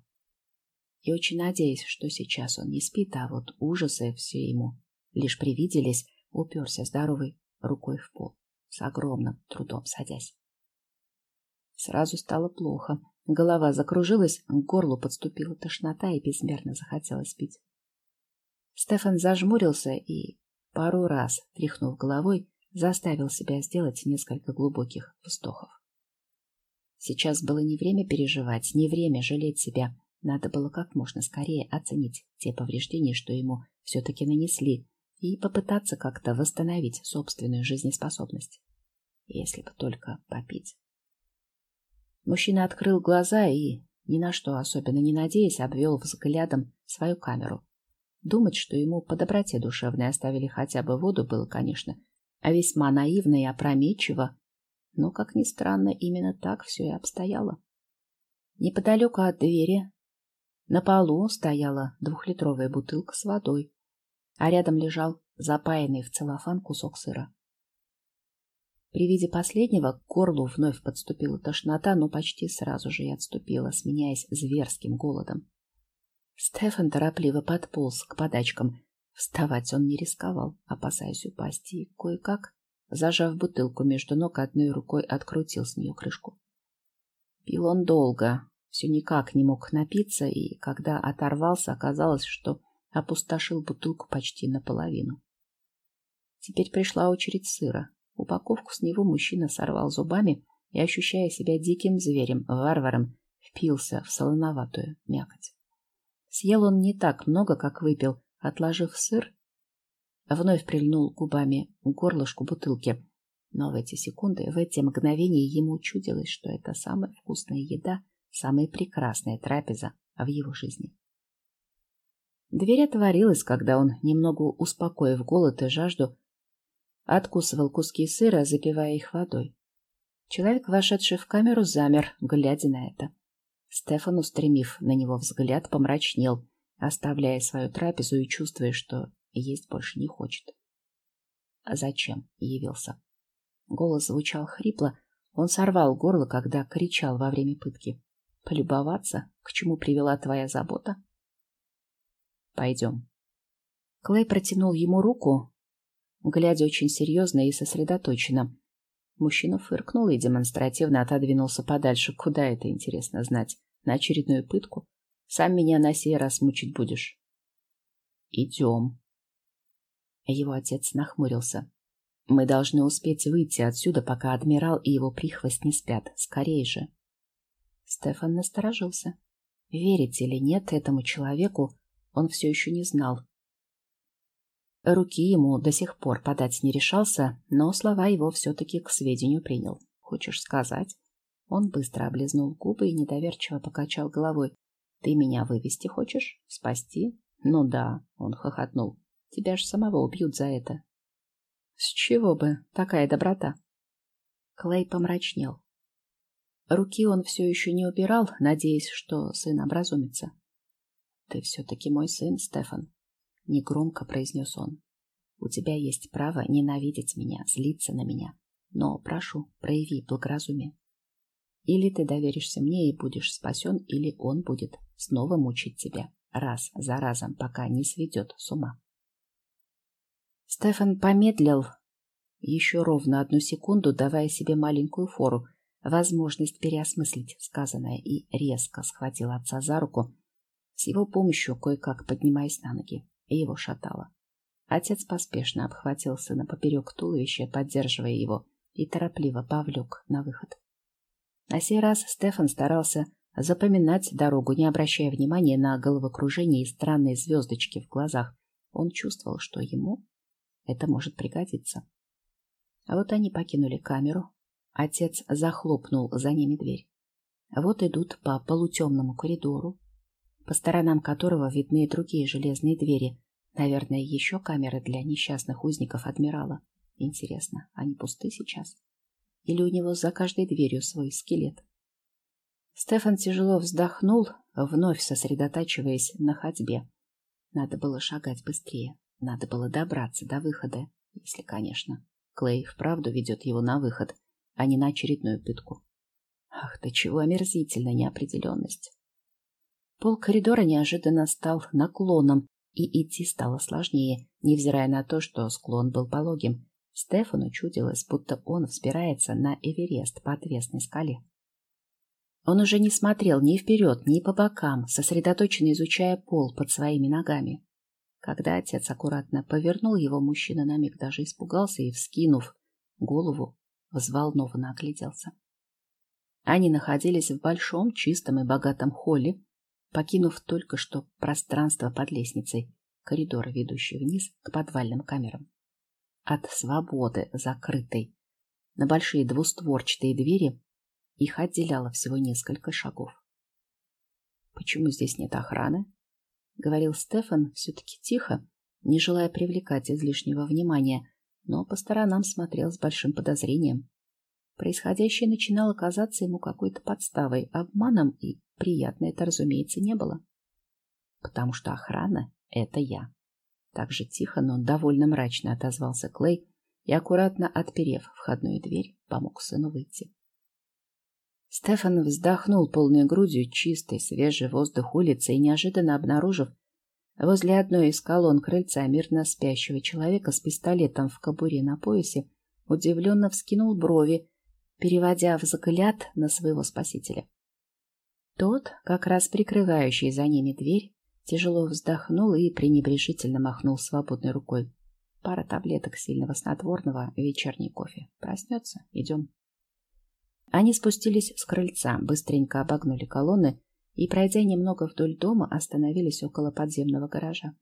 [SPEAKER 1] и очень надеясь, что сейчас он не спит, а вот ужасы все ему лишь привиделись, уперся здоровой рукой в пол, с огромным трудом садясь. Сразу стало плохо. Голова закружилась, к горлу подступила тошнота и безмерно захотелось пить. Стефан зажмурился и, пару раз тряхнув головой, заставил себя сделать несколько глубоких вздохов. Сейчас было не время переживать, не время жалеть себя, надо было как можно скорее оценить те повреждения, что ему все-таки нанесли, и попытаться как-то восстановить собственную жизнеспособность. Если бы только попить. Мужчина открыл глаза и, ни на что особенно не надеясь, обвел взглядом свою камеру. Думать, что ему по доброте душевной оставили хотя бы воду, было, конечно, а весьма наивно и опрометчиво, но, как ни странно, именно так все и обстояло. Неподалеку от двери на полу стояла двухлитровая бутылка с водой, а рядом лежал запаянный в целлофан кусок сыра. При виде последнего к горлу вновь подступила тошнота, но почти сразу же и отступила, сменяясь зверским голодом. Стефан торопливо подполз к подачкам. Вставать он не рисковал, опасаясь упасть, и кое-как, зажав бутылку между ног, одной рукой открутил с нее крышку. Пил он долго, все никак не мог напиться, и когда оторвался, оказалось, что опустошил бутылку почти наполовину. Теперь пришла очередь сыра. Упаковку с него мужчина сорвал зубами и, ощущая себя диким зверем, варваром, впился в солоноватую мякоть. Съел он не так много, как выпил, отложив сыр, вновь прильнул губами к горлышку бутылки. Но в эти секунды, в эти мгновения ему чудилось, что это самая вкусная еда, самая прекрасная трапеза в его жизни. Дверь отворилась, когда он, немного успокоив голод и жажду, откусывал куски сыра, запивая их водой. Человек, вошедший в камеру, замер, глядя на это. Стефан, устремив на него взгляд, помрачнел, оставляя свою трапезу и чувствуя, что есть больше не хочет. А зачем явился? Голос звучал хрипло, он сорвал горло, когда кричал во время пытки. Полюбоваться, к чему привела твоя забота? Пойдем. Клей протянул ему руку, глядя очень серьезно и сосредоточенно. Мужчина фыркнул и демонстративно отодвинулся подальше. Куда это, интересно знать? На очередную пытку? Сам меня на сей раз мучить будешь. Идем. Его отец нахмурился. Мы должны успеть выйти отсюда, пока адмирал и его прихвост не спят. Скорее же. Стефан насторожился. Верить или нет этому человеку, он все еще не знал. Руки ему до сих пор подать не решался, но слова его все-таки к сведению принял. «Хочешь сказать?» Он быстро облизнул губы и недоверчиво покачал головой. «Ты меня вывести хочешь? Спасти?» «Ну да», — он хохотнул. «Тебя ж самого убьют за это». «С чего бы такая доброта?» Клей помрачнел. Руки он все еще не убирал, надеясь, что сын образумится. «Ты все-таки мой сын, Стефан». — негромко произнес он. «У тебя есть право ненавидеть меня, злиться на меня, но, прошу, прояви благоразумие. Или ты доверишься мне и будешь спасен, или он будет снова мучить тебя, раз за разом, пока не сведет с ума». Стефан помедлил еще ровно одну секунду, давая себе маленькую фору, возможность переосмыслить сказанное, и резко схватил отца за руку, с его помощью кое-как поднимаясь на ноги, и его шатало. Отец поспешно обхватил сына поперек туловища, поддерживая его, и торопливо повлек на выход. На сей раз Стефан старался запоминать дорогу, не обращая внимания на головокружение и странные звездочки в глазах. Он чувствовал, что ему это может пригодиться. А вот они покинули камеру. Отец захлопнул за ними дверь. Вот идут по полутемному коридору, по сторонам которого видны другие железные двери. Наверное, еще камеры для несчастных узников адмирала. Интересно, они пусты сейчас? Или у него за каждой дверью свой скелет? Стефан тяжело вздохнул, вновь сосредотачиваясь на ходьбе. Надо было шагать быстрее. Надо было добраться до выхода, если, конечно, Клей вправду ведет его на выход, а не на очередную пытку. Ах, до чего омерзительная неопределенность. Пол коридора неожиданно стал наклоном, и идти стало сложнее, невзирая на то, что склон был пологим. Стефану чудилось, будто он взбирается на Эверест по отвесной скале. Он уже не смотрел ни вперед, ни по бокам, сосредоточенно изучая пол под своими ногами. Когда отец аккуратно повернул его, мужчина на миг даже испугался и, вскинув голову, взволнованно огляделся. Они находились в большом, чистом и богатом холле, покинув только что пространство под лестницей, коридор, ведущий вниз к подвальным камерам. От свободы, закрытой на большие двустворчатые двери, их отделяло всего несколько шагов. Почему здесь нет охраны? — говорил Стефан все-таки тихо, не желая привлекать излишнего внимания, но по сторонам смотрел с большим подозрением. Происходящее начинало казаться ему какой-то подставой, обманом, и приятно это, разумеется, не было. Потому что охрана — это я. Так же тихо, но довольно мрачно отозвался Клей и, аккуратно отперев входную дверь, помог сыну выйти. Стефан вздохнул полной грудью чистый, свежий воздух улицы и, неожиданно обнаружив возле одной из колонн крыльца мирно спящего человека с пистолетом в кобуре на поясе, удивленно вскинул брови, переводя взгляд на своего спасителя. Тот, как раз прикрывающий за ними дверь, тяжело вздохнул и пренебрежительно махнул свободной рукой. Пара таблеток сильного снотворного, вечерний кофе. Проснется? Идем. Они спустились с крыльца, быстренько обогнули колонны и, пройдя немного вдоль дома, остановились около подземного гаража.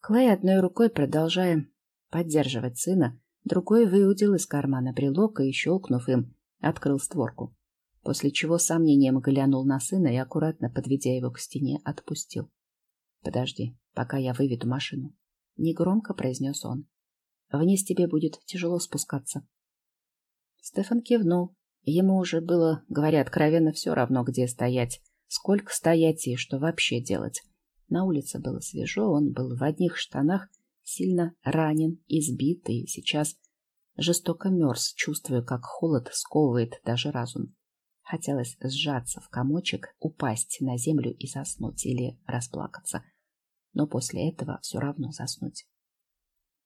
[SPEAKER 1] Клей одной рукой, продолжая поддерживать сына, другой выудил из кармана брелок и, щелкнув им, открыл створку, после чего сомнением глянул на сына и, аккуратно подведя его к стене, отпустил. «Подожди, пока я выведу машину», — негромко произнес он. «Вниз тебе будет тяжело спускаться». Стефан кивнул, Ему уже было, говоря откровенно, все равно, где стоять, сколько стоять и что вообще делать. На улице было свежо, он был в одних штанах, сильно ранен, избит и сейчас жестоко мерз, чувствуя, как холод сковывает даже разум. Хотелось сжаться в комочек, упасть на землю и заснуть или расплакаться. Но после этого все равно заснуть.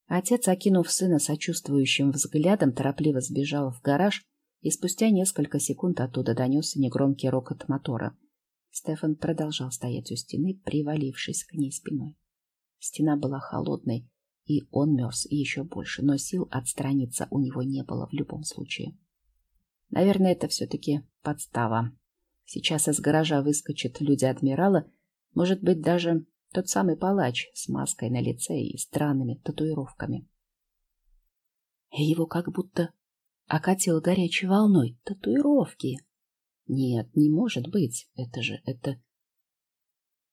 [SPEAKER 1] Отец, окинув сына сочувствующим взглядом, торопливо сбежал в гараж и спустя несколько секунд оттуда донесся негромкий рокот мотора. Стефан продолжал стоять у стены, привалившись к ней спиной. Стена была холодной, и он мерз еще больше, но сил отстраниться у него не было в любом случае. Наверное, это все-таки подстава. Сейчас из гаража выскочат люди адмирала, может быть, даже тот самый палач с маской на лице и странными татуировками. Его как будто окатил горячей волной. Татуировки. Нет, не может быть. Это же, это...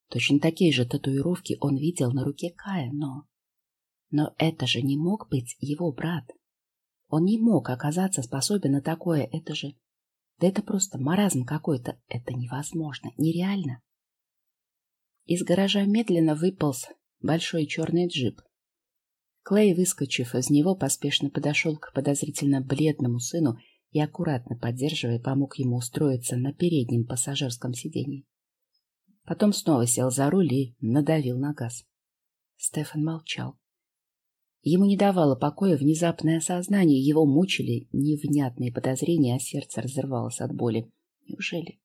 [SPEAKER 1] Точно такие же татуировки он видел на руке Кая, но... Но это же не мог быть его брат. Он не мог оказаться способен на такое. Это же... Да это просто маразм какой-то. Это невозможно, нереально. Из гаража медленно выполз большой черный джип. Клей, выскочив из него, поспешно подошел к подозрительно бледному сыну и, аккуратно поддерживая, помог ему устроиться на переднем пассажирском сиденье. Потом снова сел за руль и надавил на газ. Стефан молчал. Ему не давало покоя внезапное осознание, его мучили невнятные подозрения, а сердце разрывалось от боли. Неужели?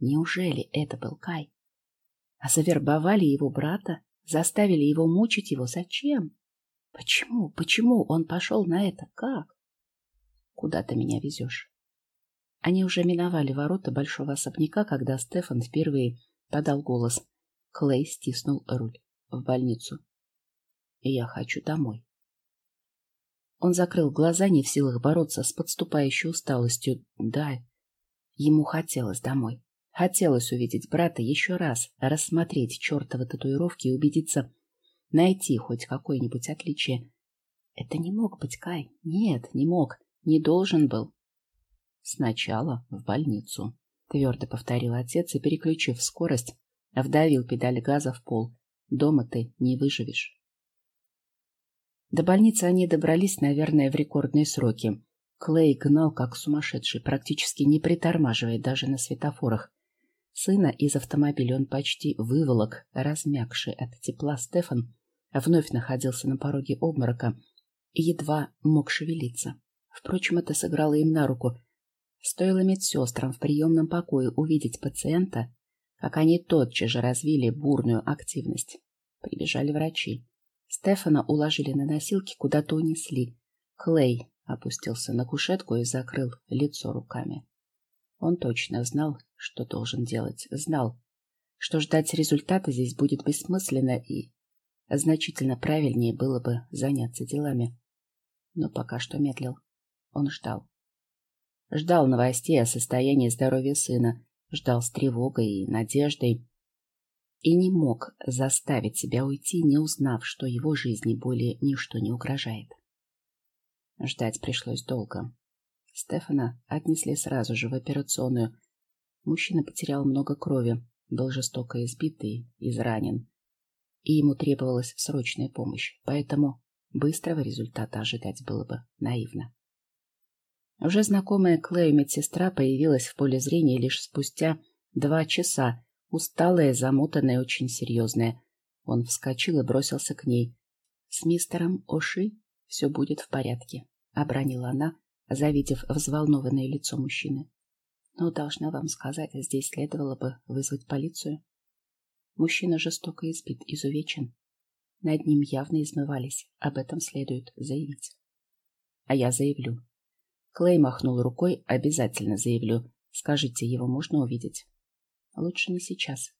[SPEAKER 1] Неужели это был Кай? А завербовали его брата? Заставили его мучить его? Зачем? Почему? Почему он пошел на это? Как? Куда ты меня везешь? Они уже миновали ворота большого особняка, когда Стефан впервые подал голос. Клей стиснул руль. В больницу. Я хочу домой. Он закрыл глаза, не в силах бороться с подступающей усталостью. Да, ему хотелось домой. Хотелось увидеть брата еще раз, рассмотреть чертовы татуировки и убедиться, найти хоть какое-нибудь отличие. Это не мог быть Кай. Нет, не мог. Не должен был. Сначала в больницу. Твердо повторил отец и, переключив скорость, вдавил педаль газа в пол. Дома ты не выживешь. До больницы они добрались, наверное, в рекордные сроки. Клей гнал как сумасшедший, практически не притормаживая даже на светофорах. Сына из автомобиля он почти выволок, размягший от тепла Стефан, вновь находился на пороге обморока и едва мог шевелиться. Впрочем, это сыграло им на руку. Стоило медсестрам в приемном покое увидеть пациента, как они тотчас же развили бурную активность. Прибежали врачи. Стефана уложили на носилки, куда-то унесли. Клей опустился на кушетку и закрыл лицо руками. Он точно знал, что должен делать, знал, что ждать результата здесь будет бессмысленно и значительно правильнее было бы заняться делами. Но пока что медлил. Он ждал. Ждал новостей о состоянии здоровья сына, ждал с тревогой и надеждой, и не мог заставить себя уйти, не узнав, что его жизни более ничто не угрожает. Ждать пришлось долго. Стефана отнесли сразу же в операционную. Мужчина потерял много крови, был жестоко избит и изранен. И ему требовалась срочная помощь, поэтому быстрого результата ожидать было бы наивно. Уже знакомая Клею медсестра появилась в поле зрения лишь спустя два часа, усталая, замотанная, очень серьезная. Он вскочил и бросился к ней. «С мистером Оши все будет в порядке», — обронила она, завидев взволнованное лицо мужчины. Но, должна вам сказать, здесь следовало бы вызвать полицию. Мужчина жестоко избит, изувечен. Над ним явно измывались, об этом следует заявить. А я заявлю. Клей махнул рукой, обязательно заявлю. Скажите, его можно увидеть? Лучше не сейчас.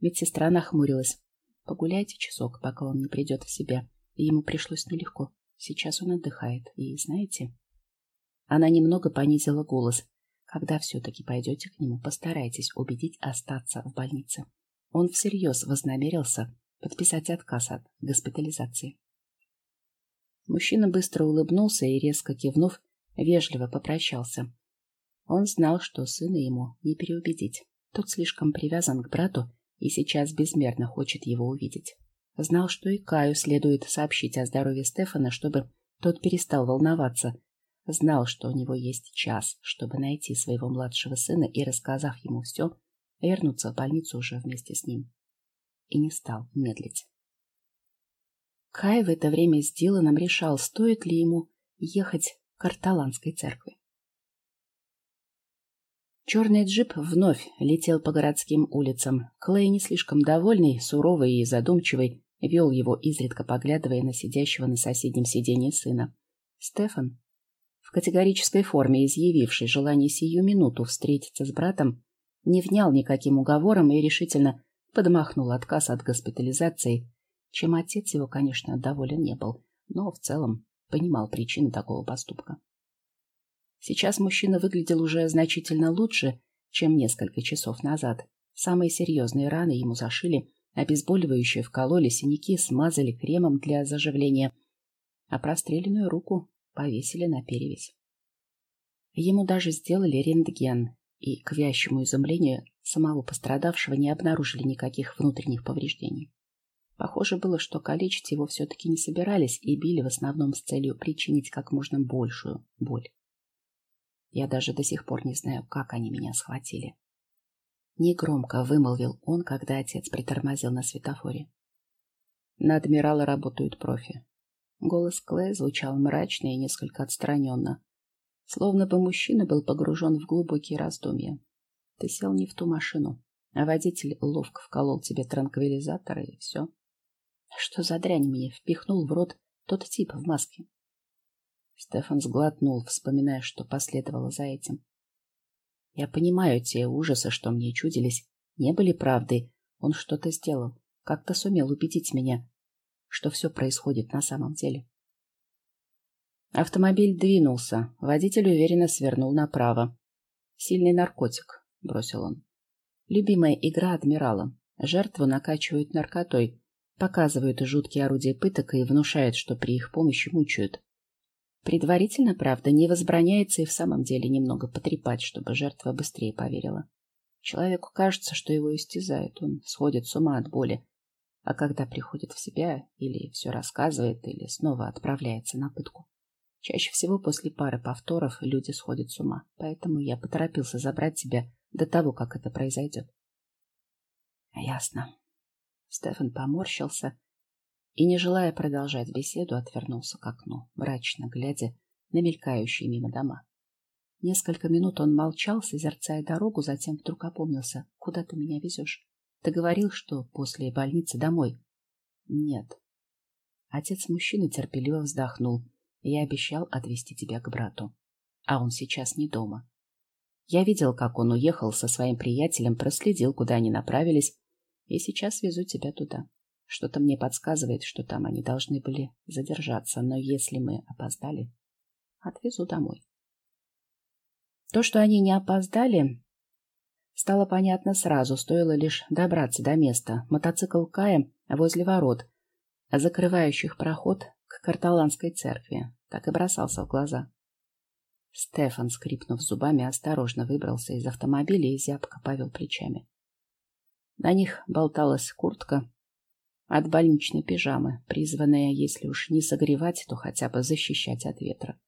[SPEAKER 1] Медсестра нахмурилась. Погуляйте часок, пока он не придет в себя. Ему пришлось нелегко. Сейчас он отдыхает. И знаете, она немного понизила голос. Когда все-таки пойдете к нему, постарайтесь убедить остаться в больнице. Он всерьез вознамерился подписать отказ от госпитализации. Мужчина быстро улыбнулся и, резко кивнув, вежливо попрощался. Он знал, что сына ему не переубедить. Тот слишком привязан к брату и сейчас безмерно хочет его увидеть. Знал, что и Каю следует сообщить о здоровье Стефана, чтобы тот перестал волноваться, Знал, что у него есть час, чтобы найти своего младшего сына и, рассказав ему все, вернуться в больницу уже вместе с ним. И не стал медлить. Кай в это время с Диланом решал, стоит ли ему ехать к Арталанской церкви. Черный джип вновь летел по городским улицам. Клей, не слишком довольный, суровый и задумчивый, вел его, изредка поглядывая на сидящего на соседнем сиденье сына. Стефан, категорической форме изъявивший желание сию минуту встретиться с братом, не внял никаким уговором и решительно подмахнул отказ от госпитализации, чем отец его, конечно, доволен не был, но в целом понимал причины такого поступка. Сейчас мужчина выглядел уже значительно лучше, чем несколько часов назад. Самые серьезные раны ему зашили, обезболивающие вкололи, синяки смазали кремом для заживления, а простреленную руку повесили на перевязь. Ему даже сделали рентген, и, к вящему изумлению, самого пострадавшего не обнаружили никаких внутренних повреждений. Похоже было, что калечить его все-таки не собирались и били в основном с целью причинить как можно большую боль. Я даже до сих пор не знаю, как они меня схватили. Негромко вымолвил он, когда отец притормозил на светофоре. На адмирала работают профи. Голос Клея звучал мрачно и несколько отстраненно, словно бы мужчина был погружен в глубокие раздумья. Ты сел не в ту машину, а водитель ловко вколол тебе транквилизатор и все. Что за дрянь мне впихнул в рот тот тип в маске? Стефан сглотнул, вспоминая, что последовало за этим. Я понимаю, те ужасы, что мне чудились, не были правдой. Он что-то сделал, как-то сумел убедить меня, что все происходит на самом деле. Автомобиль двинулся. Водитель уверенно свернул направо. «Сильный наркотик», — бросил он. «Любимая игра адмирала. Жертву накачивают наркотой, показывают жуткие орудия пыток и внушают, что при их помощи мучают. Предварительно, правда, не возбраняется и в самом деле немного потрепать, чтобы жертва быстрее поверила. Человеку кажется, что его истязают, он сходит с ума от боли, а когда приходит в себя, или все рассказывает, или снова отправляется на пытку. Чаще всего после пары повторов люди сходят с ума, поэтому я поторопился забрать тебя до того, как это произойдет. Ясно. Стефан поморщился и, не желая продолжать беседу, отвернулся к окну, мрачно глядя на мелькающие мимо дома. Несколько минут он молчал, созерцая дорогу, затем вдруг опомнился. «Куда ты меня везешь? Ты говорил, что после больницы домой?» «Нет». Отец мужчины терпеливо вздохнул. «Я обещал отвезти тебя к брату. А он сейчас не дома. Я видел, как он уехал со своим приятелем, проследил, куда они направились, и сейчас везу тебя туда. Что-то мне подсказывает, что там они должны были задержаться, но если мы опоздали, отвезу домой. То, что они не опоздали, стало понятно сразу, стоило лишь добраться до места. Мотоцикл Кая возле ворот, закрывающих проход к карталанской церкви, так и бросался в глаза. Стефан, скрипнув зубами, осторожно выбрался из автомобиля и зябко повел плечами. На них болталась куртка от больничной пижамы, призванная, если уж не согревать, то хотя бы защищать от ветра.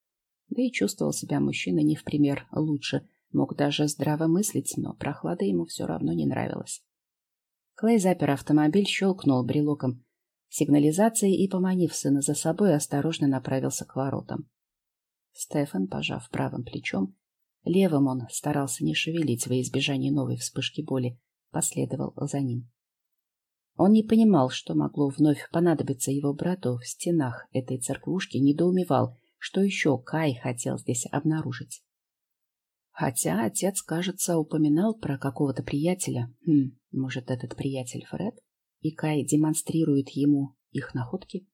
[SPEAKER 1] Да и чувствовал себя мужчина не в пример лучше, мог даже здраво мыслить, но прохлада ему все равно не нравилась. Клей запер автомобиль, щелкнул брелоком сигнализации и, поманив сына за собой, осторожно направился к воротам. Стефан, пожав правым плечом, левым он старался не шевелить во избежание новой вспышки боли, последовал за ним. Он не понимал, что могло вновь понадобиться его брату в стенах этой церквушки, недоумевал, что еще Кай хотел здесь обнаружить. Хотя отец, кажется, упоминал про какого-то приятеля. Хм, может, этот приятель Фред? И Кай демонстрирует ему их находки?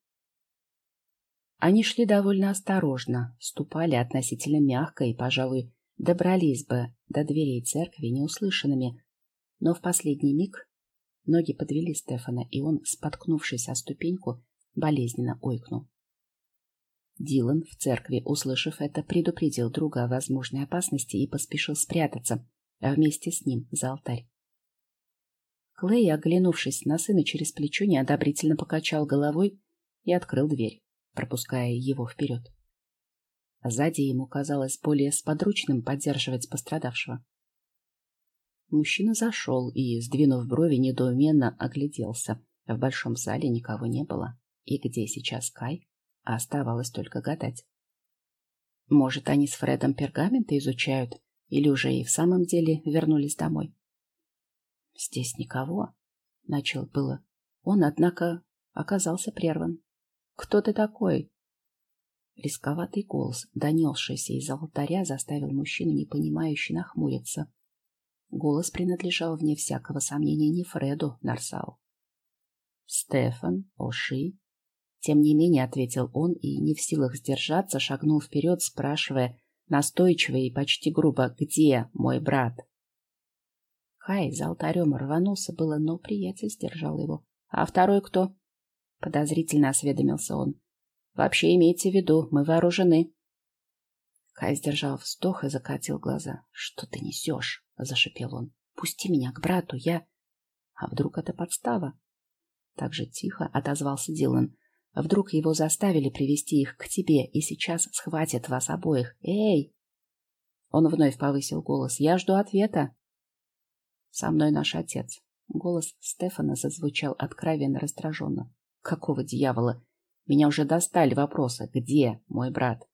[SPEAKER 1] Они шли довольно осторожно, ступали относительно мягко и, пожалуй, добрались бы до дверей церкви неуслышанными, но в последний миг ноги подвели Стефана, и он, споткнувшись о ступеньку, болезненно ойкнул. Дилан в церкви, услышав это, предупредил друга о возможной опасности и поспешил спрятаться а вместе с ним за алтарь. Клей, оглянувшись на сына через плечо, неодобрительно покачал головой и открыл дверь, пропуская его вперед. Сзади ему казалось более сподручным поддерживать пострадавшего. Мужчина зашел и, сдвинув брови, недоуменно огляделся. В большом зале никого не было. И где сейчас Кай? Оставалось только гадать. Может, они с Фредом пергаменты изучают? Или уже и в самом деле вернулись домой? Здесь никого. Начал было. Он, однако, оказался прерван. Кто ты такой? Рисковатый голос, донесшийся из алтаря, заставил мужчину непонимающе нахмуриться. Голос принадлежал, вне всякого сомнения, не Фреду Нарсау. «Стефан, Оши?» Тем не менее, ответил он и, не в силах сдержаться, шагнул вперед, спрашивая настойчиво и почти грубо «Где мой брат?» Хай за алтарем рванулся было, но приятель сдержал его. «А второй кто?» Подозрительно осведомился он. «Вообще имейте в виду, мы вооружены». Хай сдержал вздох и закатил глаза. «Что ты несешь?» — зашипел он. «Пусти меня к брату, я...» «А вдруг это подстава?» Так же тихо отозвался Дилан. Вдруг его заставили привести их к тебе, и сейчас схватят вас обоих. Эй! Он вновь повысил голос. Я жду ответа. Со мной наш отец. Голос Стефана зазвучал откровенно раздраженно. Какого дьявола? Меня уже достали вопросы. Где мой брат?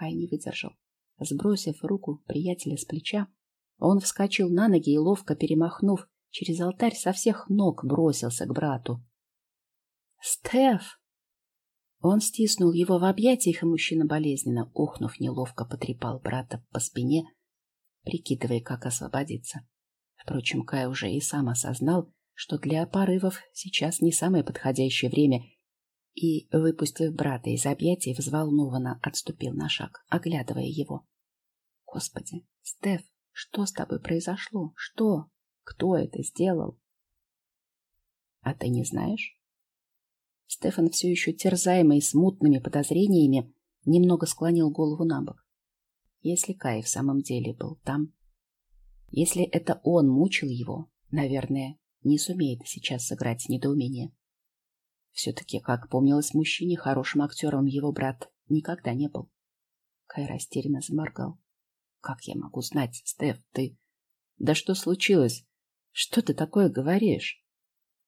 [SPEAKER 1] Кай не выдержал. Сбросив руку приятеля с плеча, он вскочил на ноги и, ловко перемахнув через алтарь, со всех ног бросился к брату. «Стеф!» Он стиснул его в объятиях, и мужчина болезненно, охнув, неловко потрепал брата по спине, прикидывая, как освободиться. Впрочем, Кай уже и сам осознал, что для порывов сейчас не самое подходящее время, и, выпустив брата из объятий, взволнованно отступил на шаг, оглядывая его. «Господи, Стеф, что с тобой произошло? Что? Кто это сделал?» «А ты не знаешь?» Стефан, все еще терзаемый смутными подозрениями, немного склонил голову на бок. Если Кай в самом деле был там, если это он мучил его, наверное, не сумеет сейчас сыграть недоумение. Все-таки, как помнилось мужчине, хорошим актером его брат никогда не был. Кай растерянно заморгал. «Как я могу знать, Стеф, ты...» «Да что случилось? Что ты такое говоришь?»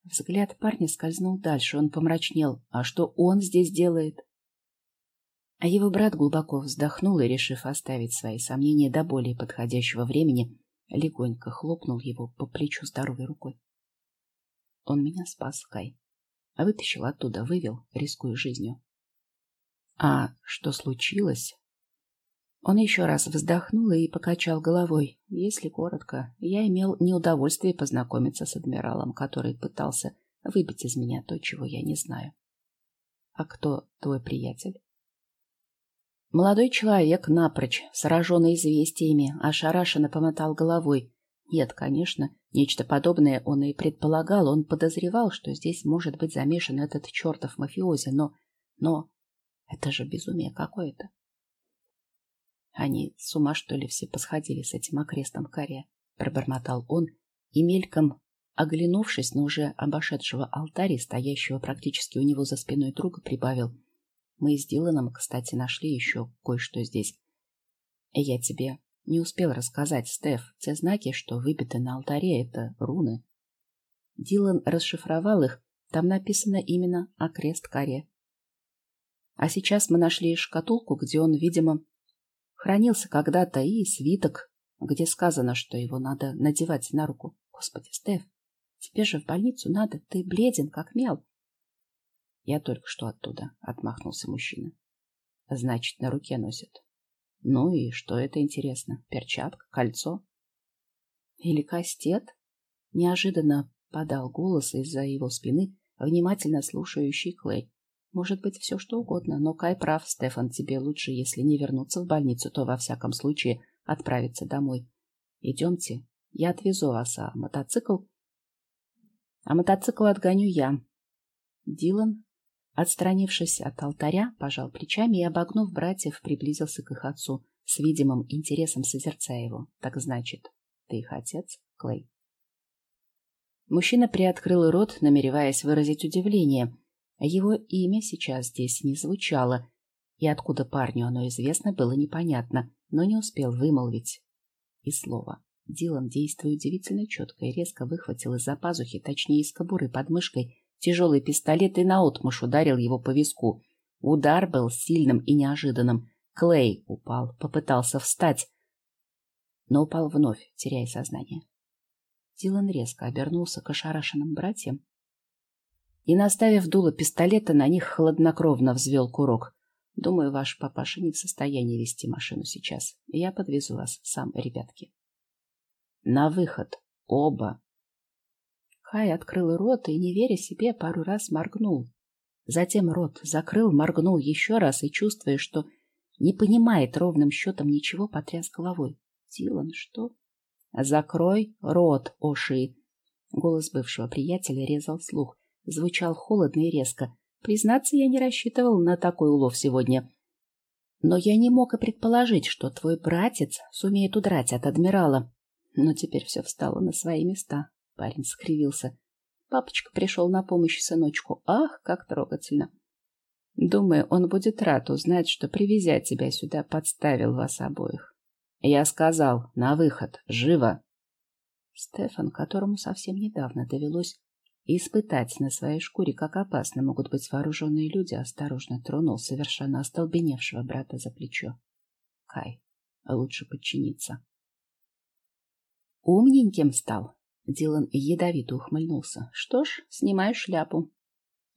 [SPEAKER 1] Взгляд парня скользнул дальше, он помрачнел. «А что он здесь делает?» А его брат глубоко вздохнул и, решив оставить свои сомнения до более подходящего времени, легонько хлопнул его по плечу здоровой рукой. Он меня спас, Кай. А вытащил оттуда, вывел, рискуя жизнью. А что случилось? Он еще раз вздохнул и покачал головой. Если коротко, я имел неудовольствие познакомиться с адмиралом, который пытался выбить из меня то, чего я не знаю. А кто твой приятель? Молодой человек, напрочь, сраженный известиями, ошарашенно помотал головой. Нет, конечно, нечто подобное он и предполагал. Он подозревал, что здесь может быть замешан этот чертов мафиози, но... Но... Это же безумие какое-то. Они с ума, что ли, все посходили с этим окрестом коре? Пробормотал он и мельком, оглянувшись на уже обошедшего алтарь, стоящего практически у него за спиной друга, прибавил. Мы с Диланом, кстати, нашли еще кое-что здесь. Я тебе не успел рассказать, Стеф, те знаки, что выбиты на алтаре, это руны. Дилан расшифровал их, там написано именно «Окрест Каре». А сейчас мы нашли шкатулку, где он, видимо, хранился когда-то, и свиток, где сказано, что его надо надевать на руку. Господи, Стеф, тебе же в больницу надо, ты бледен, как мел. Я только что оттуда, — отмахнулся мужчина. Значит, на руке носит. Ну и что это интересно? Перчатка, кольцо? Или кастет? Неожиданно подал голос из-за его спины, внимательно слушающий Клей. Может быть, все что угодно, но Кай прав, Стефан, тебе лучше, если не вернуться в больницу, то во всяком случае отправиться домой. Идемте, я отвезу вас, а мотоцикл... А мотоцикл отгоню я. Дилан Отстранившись от алтаря, пожал плечами и, обогнув братьев, приблизился к их отцу, с видимым интересом созерцая его. Так значит, ты их отец, Клей? Мужчина приоткрыл рот, намереваясь выразить удивление. Его имя сейчас здесь не звучало, и откуда парню оно известно, было непонятно, но не успел вымолвить и слова. Дилан, действуя удивительно четко и резко, выхватил из-за пазухи, точнее из кобуры под мышкой, тяжелый пистолет и наотмашь ударил его по виску. Удар был сильным и неожиданным. Клей упал, попытался встать, но упал вновь, теряя сознание. Дилан резко обернулся к ошарашенным братьям и, наставив дуло пистолета, на них хладнокровно взвел курок. Думаю, ваш папаша не в состоянии вести машину сейчас. Я подвезу вас сам, ребятки. На выход. Оба. Хай открыл рот и, не веря себе, пару раз моргнул. Затем рот закрыл, моргнул еще раз и, чувствуя, что не понимает ровным счетом ничего, потряс головой. Дилан, что? Закрой рот, Оши. Голос бывшего приятеля резал слух. Звучал холодно и резко. Признаться, я не рассчитывал на такой улов сегодня. Но я не мог и предположить, что твой братец сумеет удрать от адмирала. Но теперь все встало на свои места. Парень скривился. Папочка пришел на помощь сыночку. Ах, как трогательно. Думаю, он будет рад узнать, что, привезя тебя сюда, подставил вас обоих. Я сказал, на выход, живо. Стефан, которому совсем недавно довелось испытать на своей шкуре, как опасны могут быть вооруженные люди, осторожно тронул совершенно остолбеневшего брата за плечо. Кай, лучше подчиниться. Умненьким стал. Дилан ядовито ухмыльнулся. Что ж, снимаю шляпу.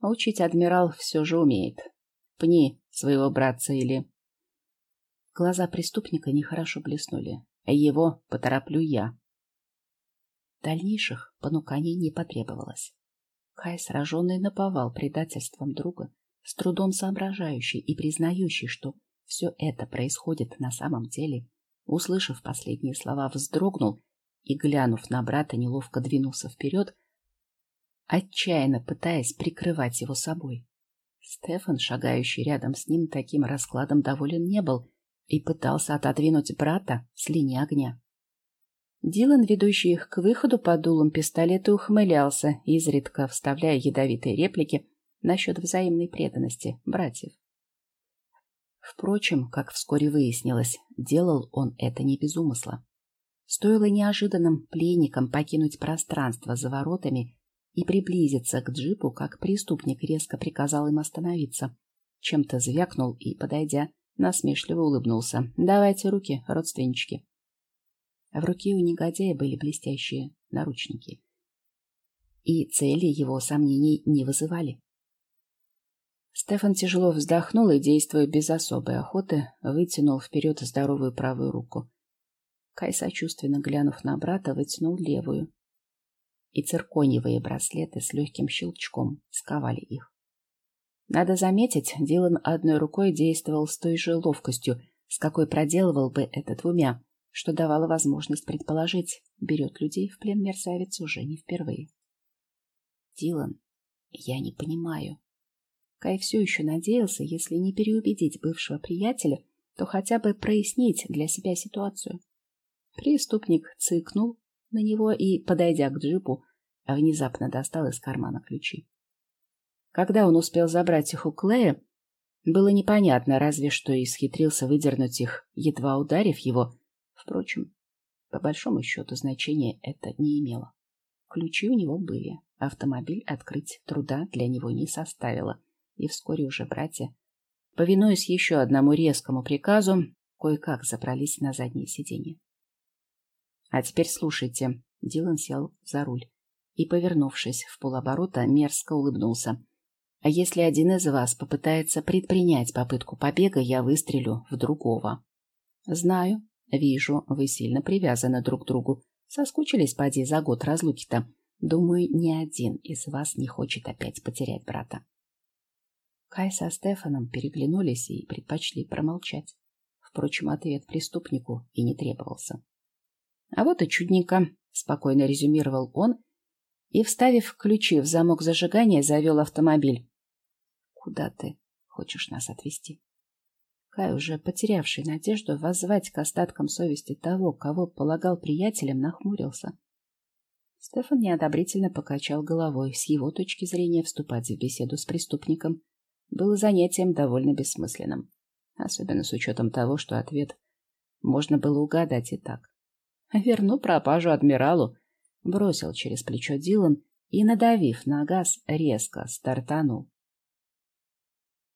[SPEAKER 1] Учить адмирал все же умеет. Пни своего братца или... Глаза преступника нехорошо блеснули. Его потороплю я. Дальнейших понуканий не потребовалось. Кай, сраженный наповал предательством друга, с трудом соображающий и признающий, что все это происходит на самом деле, услышав последние слова, вздрогнул и, глянув на брата, неловко двинулся вперед, отчаянно пытаясь прикрывать его собой. Стефан, шагающий рядом с ним, таким раскладом доволен не был и пытался отодвинуть брата с линии огня. Дилан, ведущий их к выходу под дулом пистолета, ухмылялся, изредка вставляя ядовитые реплики насчет взаимной преданности братьев. Впрочем, как вскоре выяснилось, делал он это не без умысла. Стоило неожиданным пленникам покинуть пространство за воротами и приблизиться к джипу, как преступник резко приказал им остановиться. Чем-то звякнул и, подойдя, насмешливо улыбнулся. «Давайте руки, родственнички». В руке у негодяя были блестящие наручники. И цели его сомнений не вызывали. Стефан тяжело вздохнул и, действуя без особой охоты, вытянул вперед здоровую правую руку. Кай, сочувственно глянув на брата, вытянул левую, и циркониевые браслеты с легким щелчком сковали их. Надо заметить, Дилан одной рукой действовал с той же ловкостью, с какой проделывал бы это двумя, что давало возможность предположить, берет людей в плен мерзавец уже не впервые. Дилан, я не понимаю. Кай все еще надеялся, если не переубедить бывшего приятеля, то хотя бы прояснить для себя ситуацию. Преступник цыкнул, на него и, подойдя к джипу, внезапно достал из кармана ключи. Когда он успел забрать их у Клея, было непонятно, разве что и схитрился выдернуть их, едва ударив его. Впрочем, по большому счету значения это не имело. Ключи у него были, автомобиль открыть труда для него не составило, и вскоре уже братья, повинуясь еще одному резкому приказу, кое-как забрались на заднее сиденье. А теперь слушайте. Дилан сел за руль и, повернувшись в полоборота, мерзко улыбнулся. А если один из вас попытается предпринять попытку побега, я выстрелю в другого. Знаю, вижу, вы сильно привязаны друг к другу. Соскучились, поди, за год разлуки-то. Думаю, ни один из вас не хочет опять потерять брата. Кай со Стефаном переглянулись и предпочли промолчать. Впрочем, ответ преступнику и не требовался. А вот и чудненько, спокойно резюмировал он и, вставив ключи в замок зажигания, завел автомобиль. Куда ты хочешь нас отвезти? Кай, уже потерявший надежду воззвать к остаткам совести того, кого полагал приятелем, нахмурился. Стефан неодобрительно покачал головой. С его точки зрения вступать в беседу с преступником было занятием довольно бессмысленным. Особенно с учетом того, что ответ можно было угадать и так. Верну пропажу адмиралу, бросил через плечо Дилан и, надавив на газ, резко стартанул.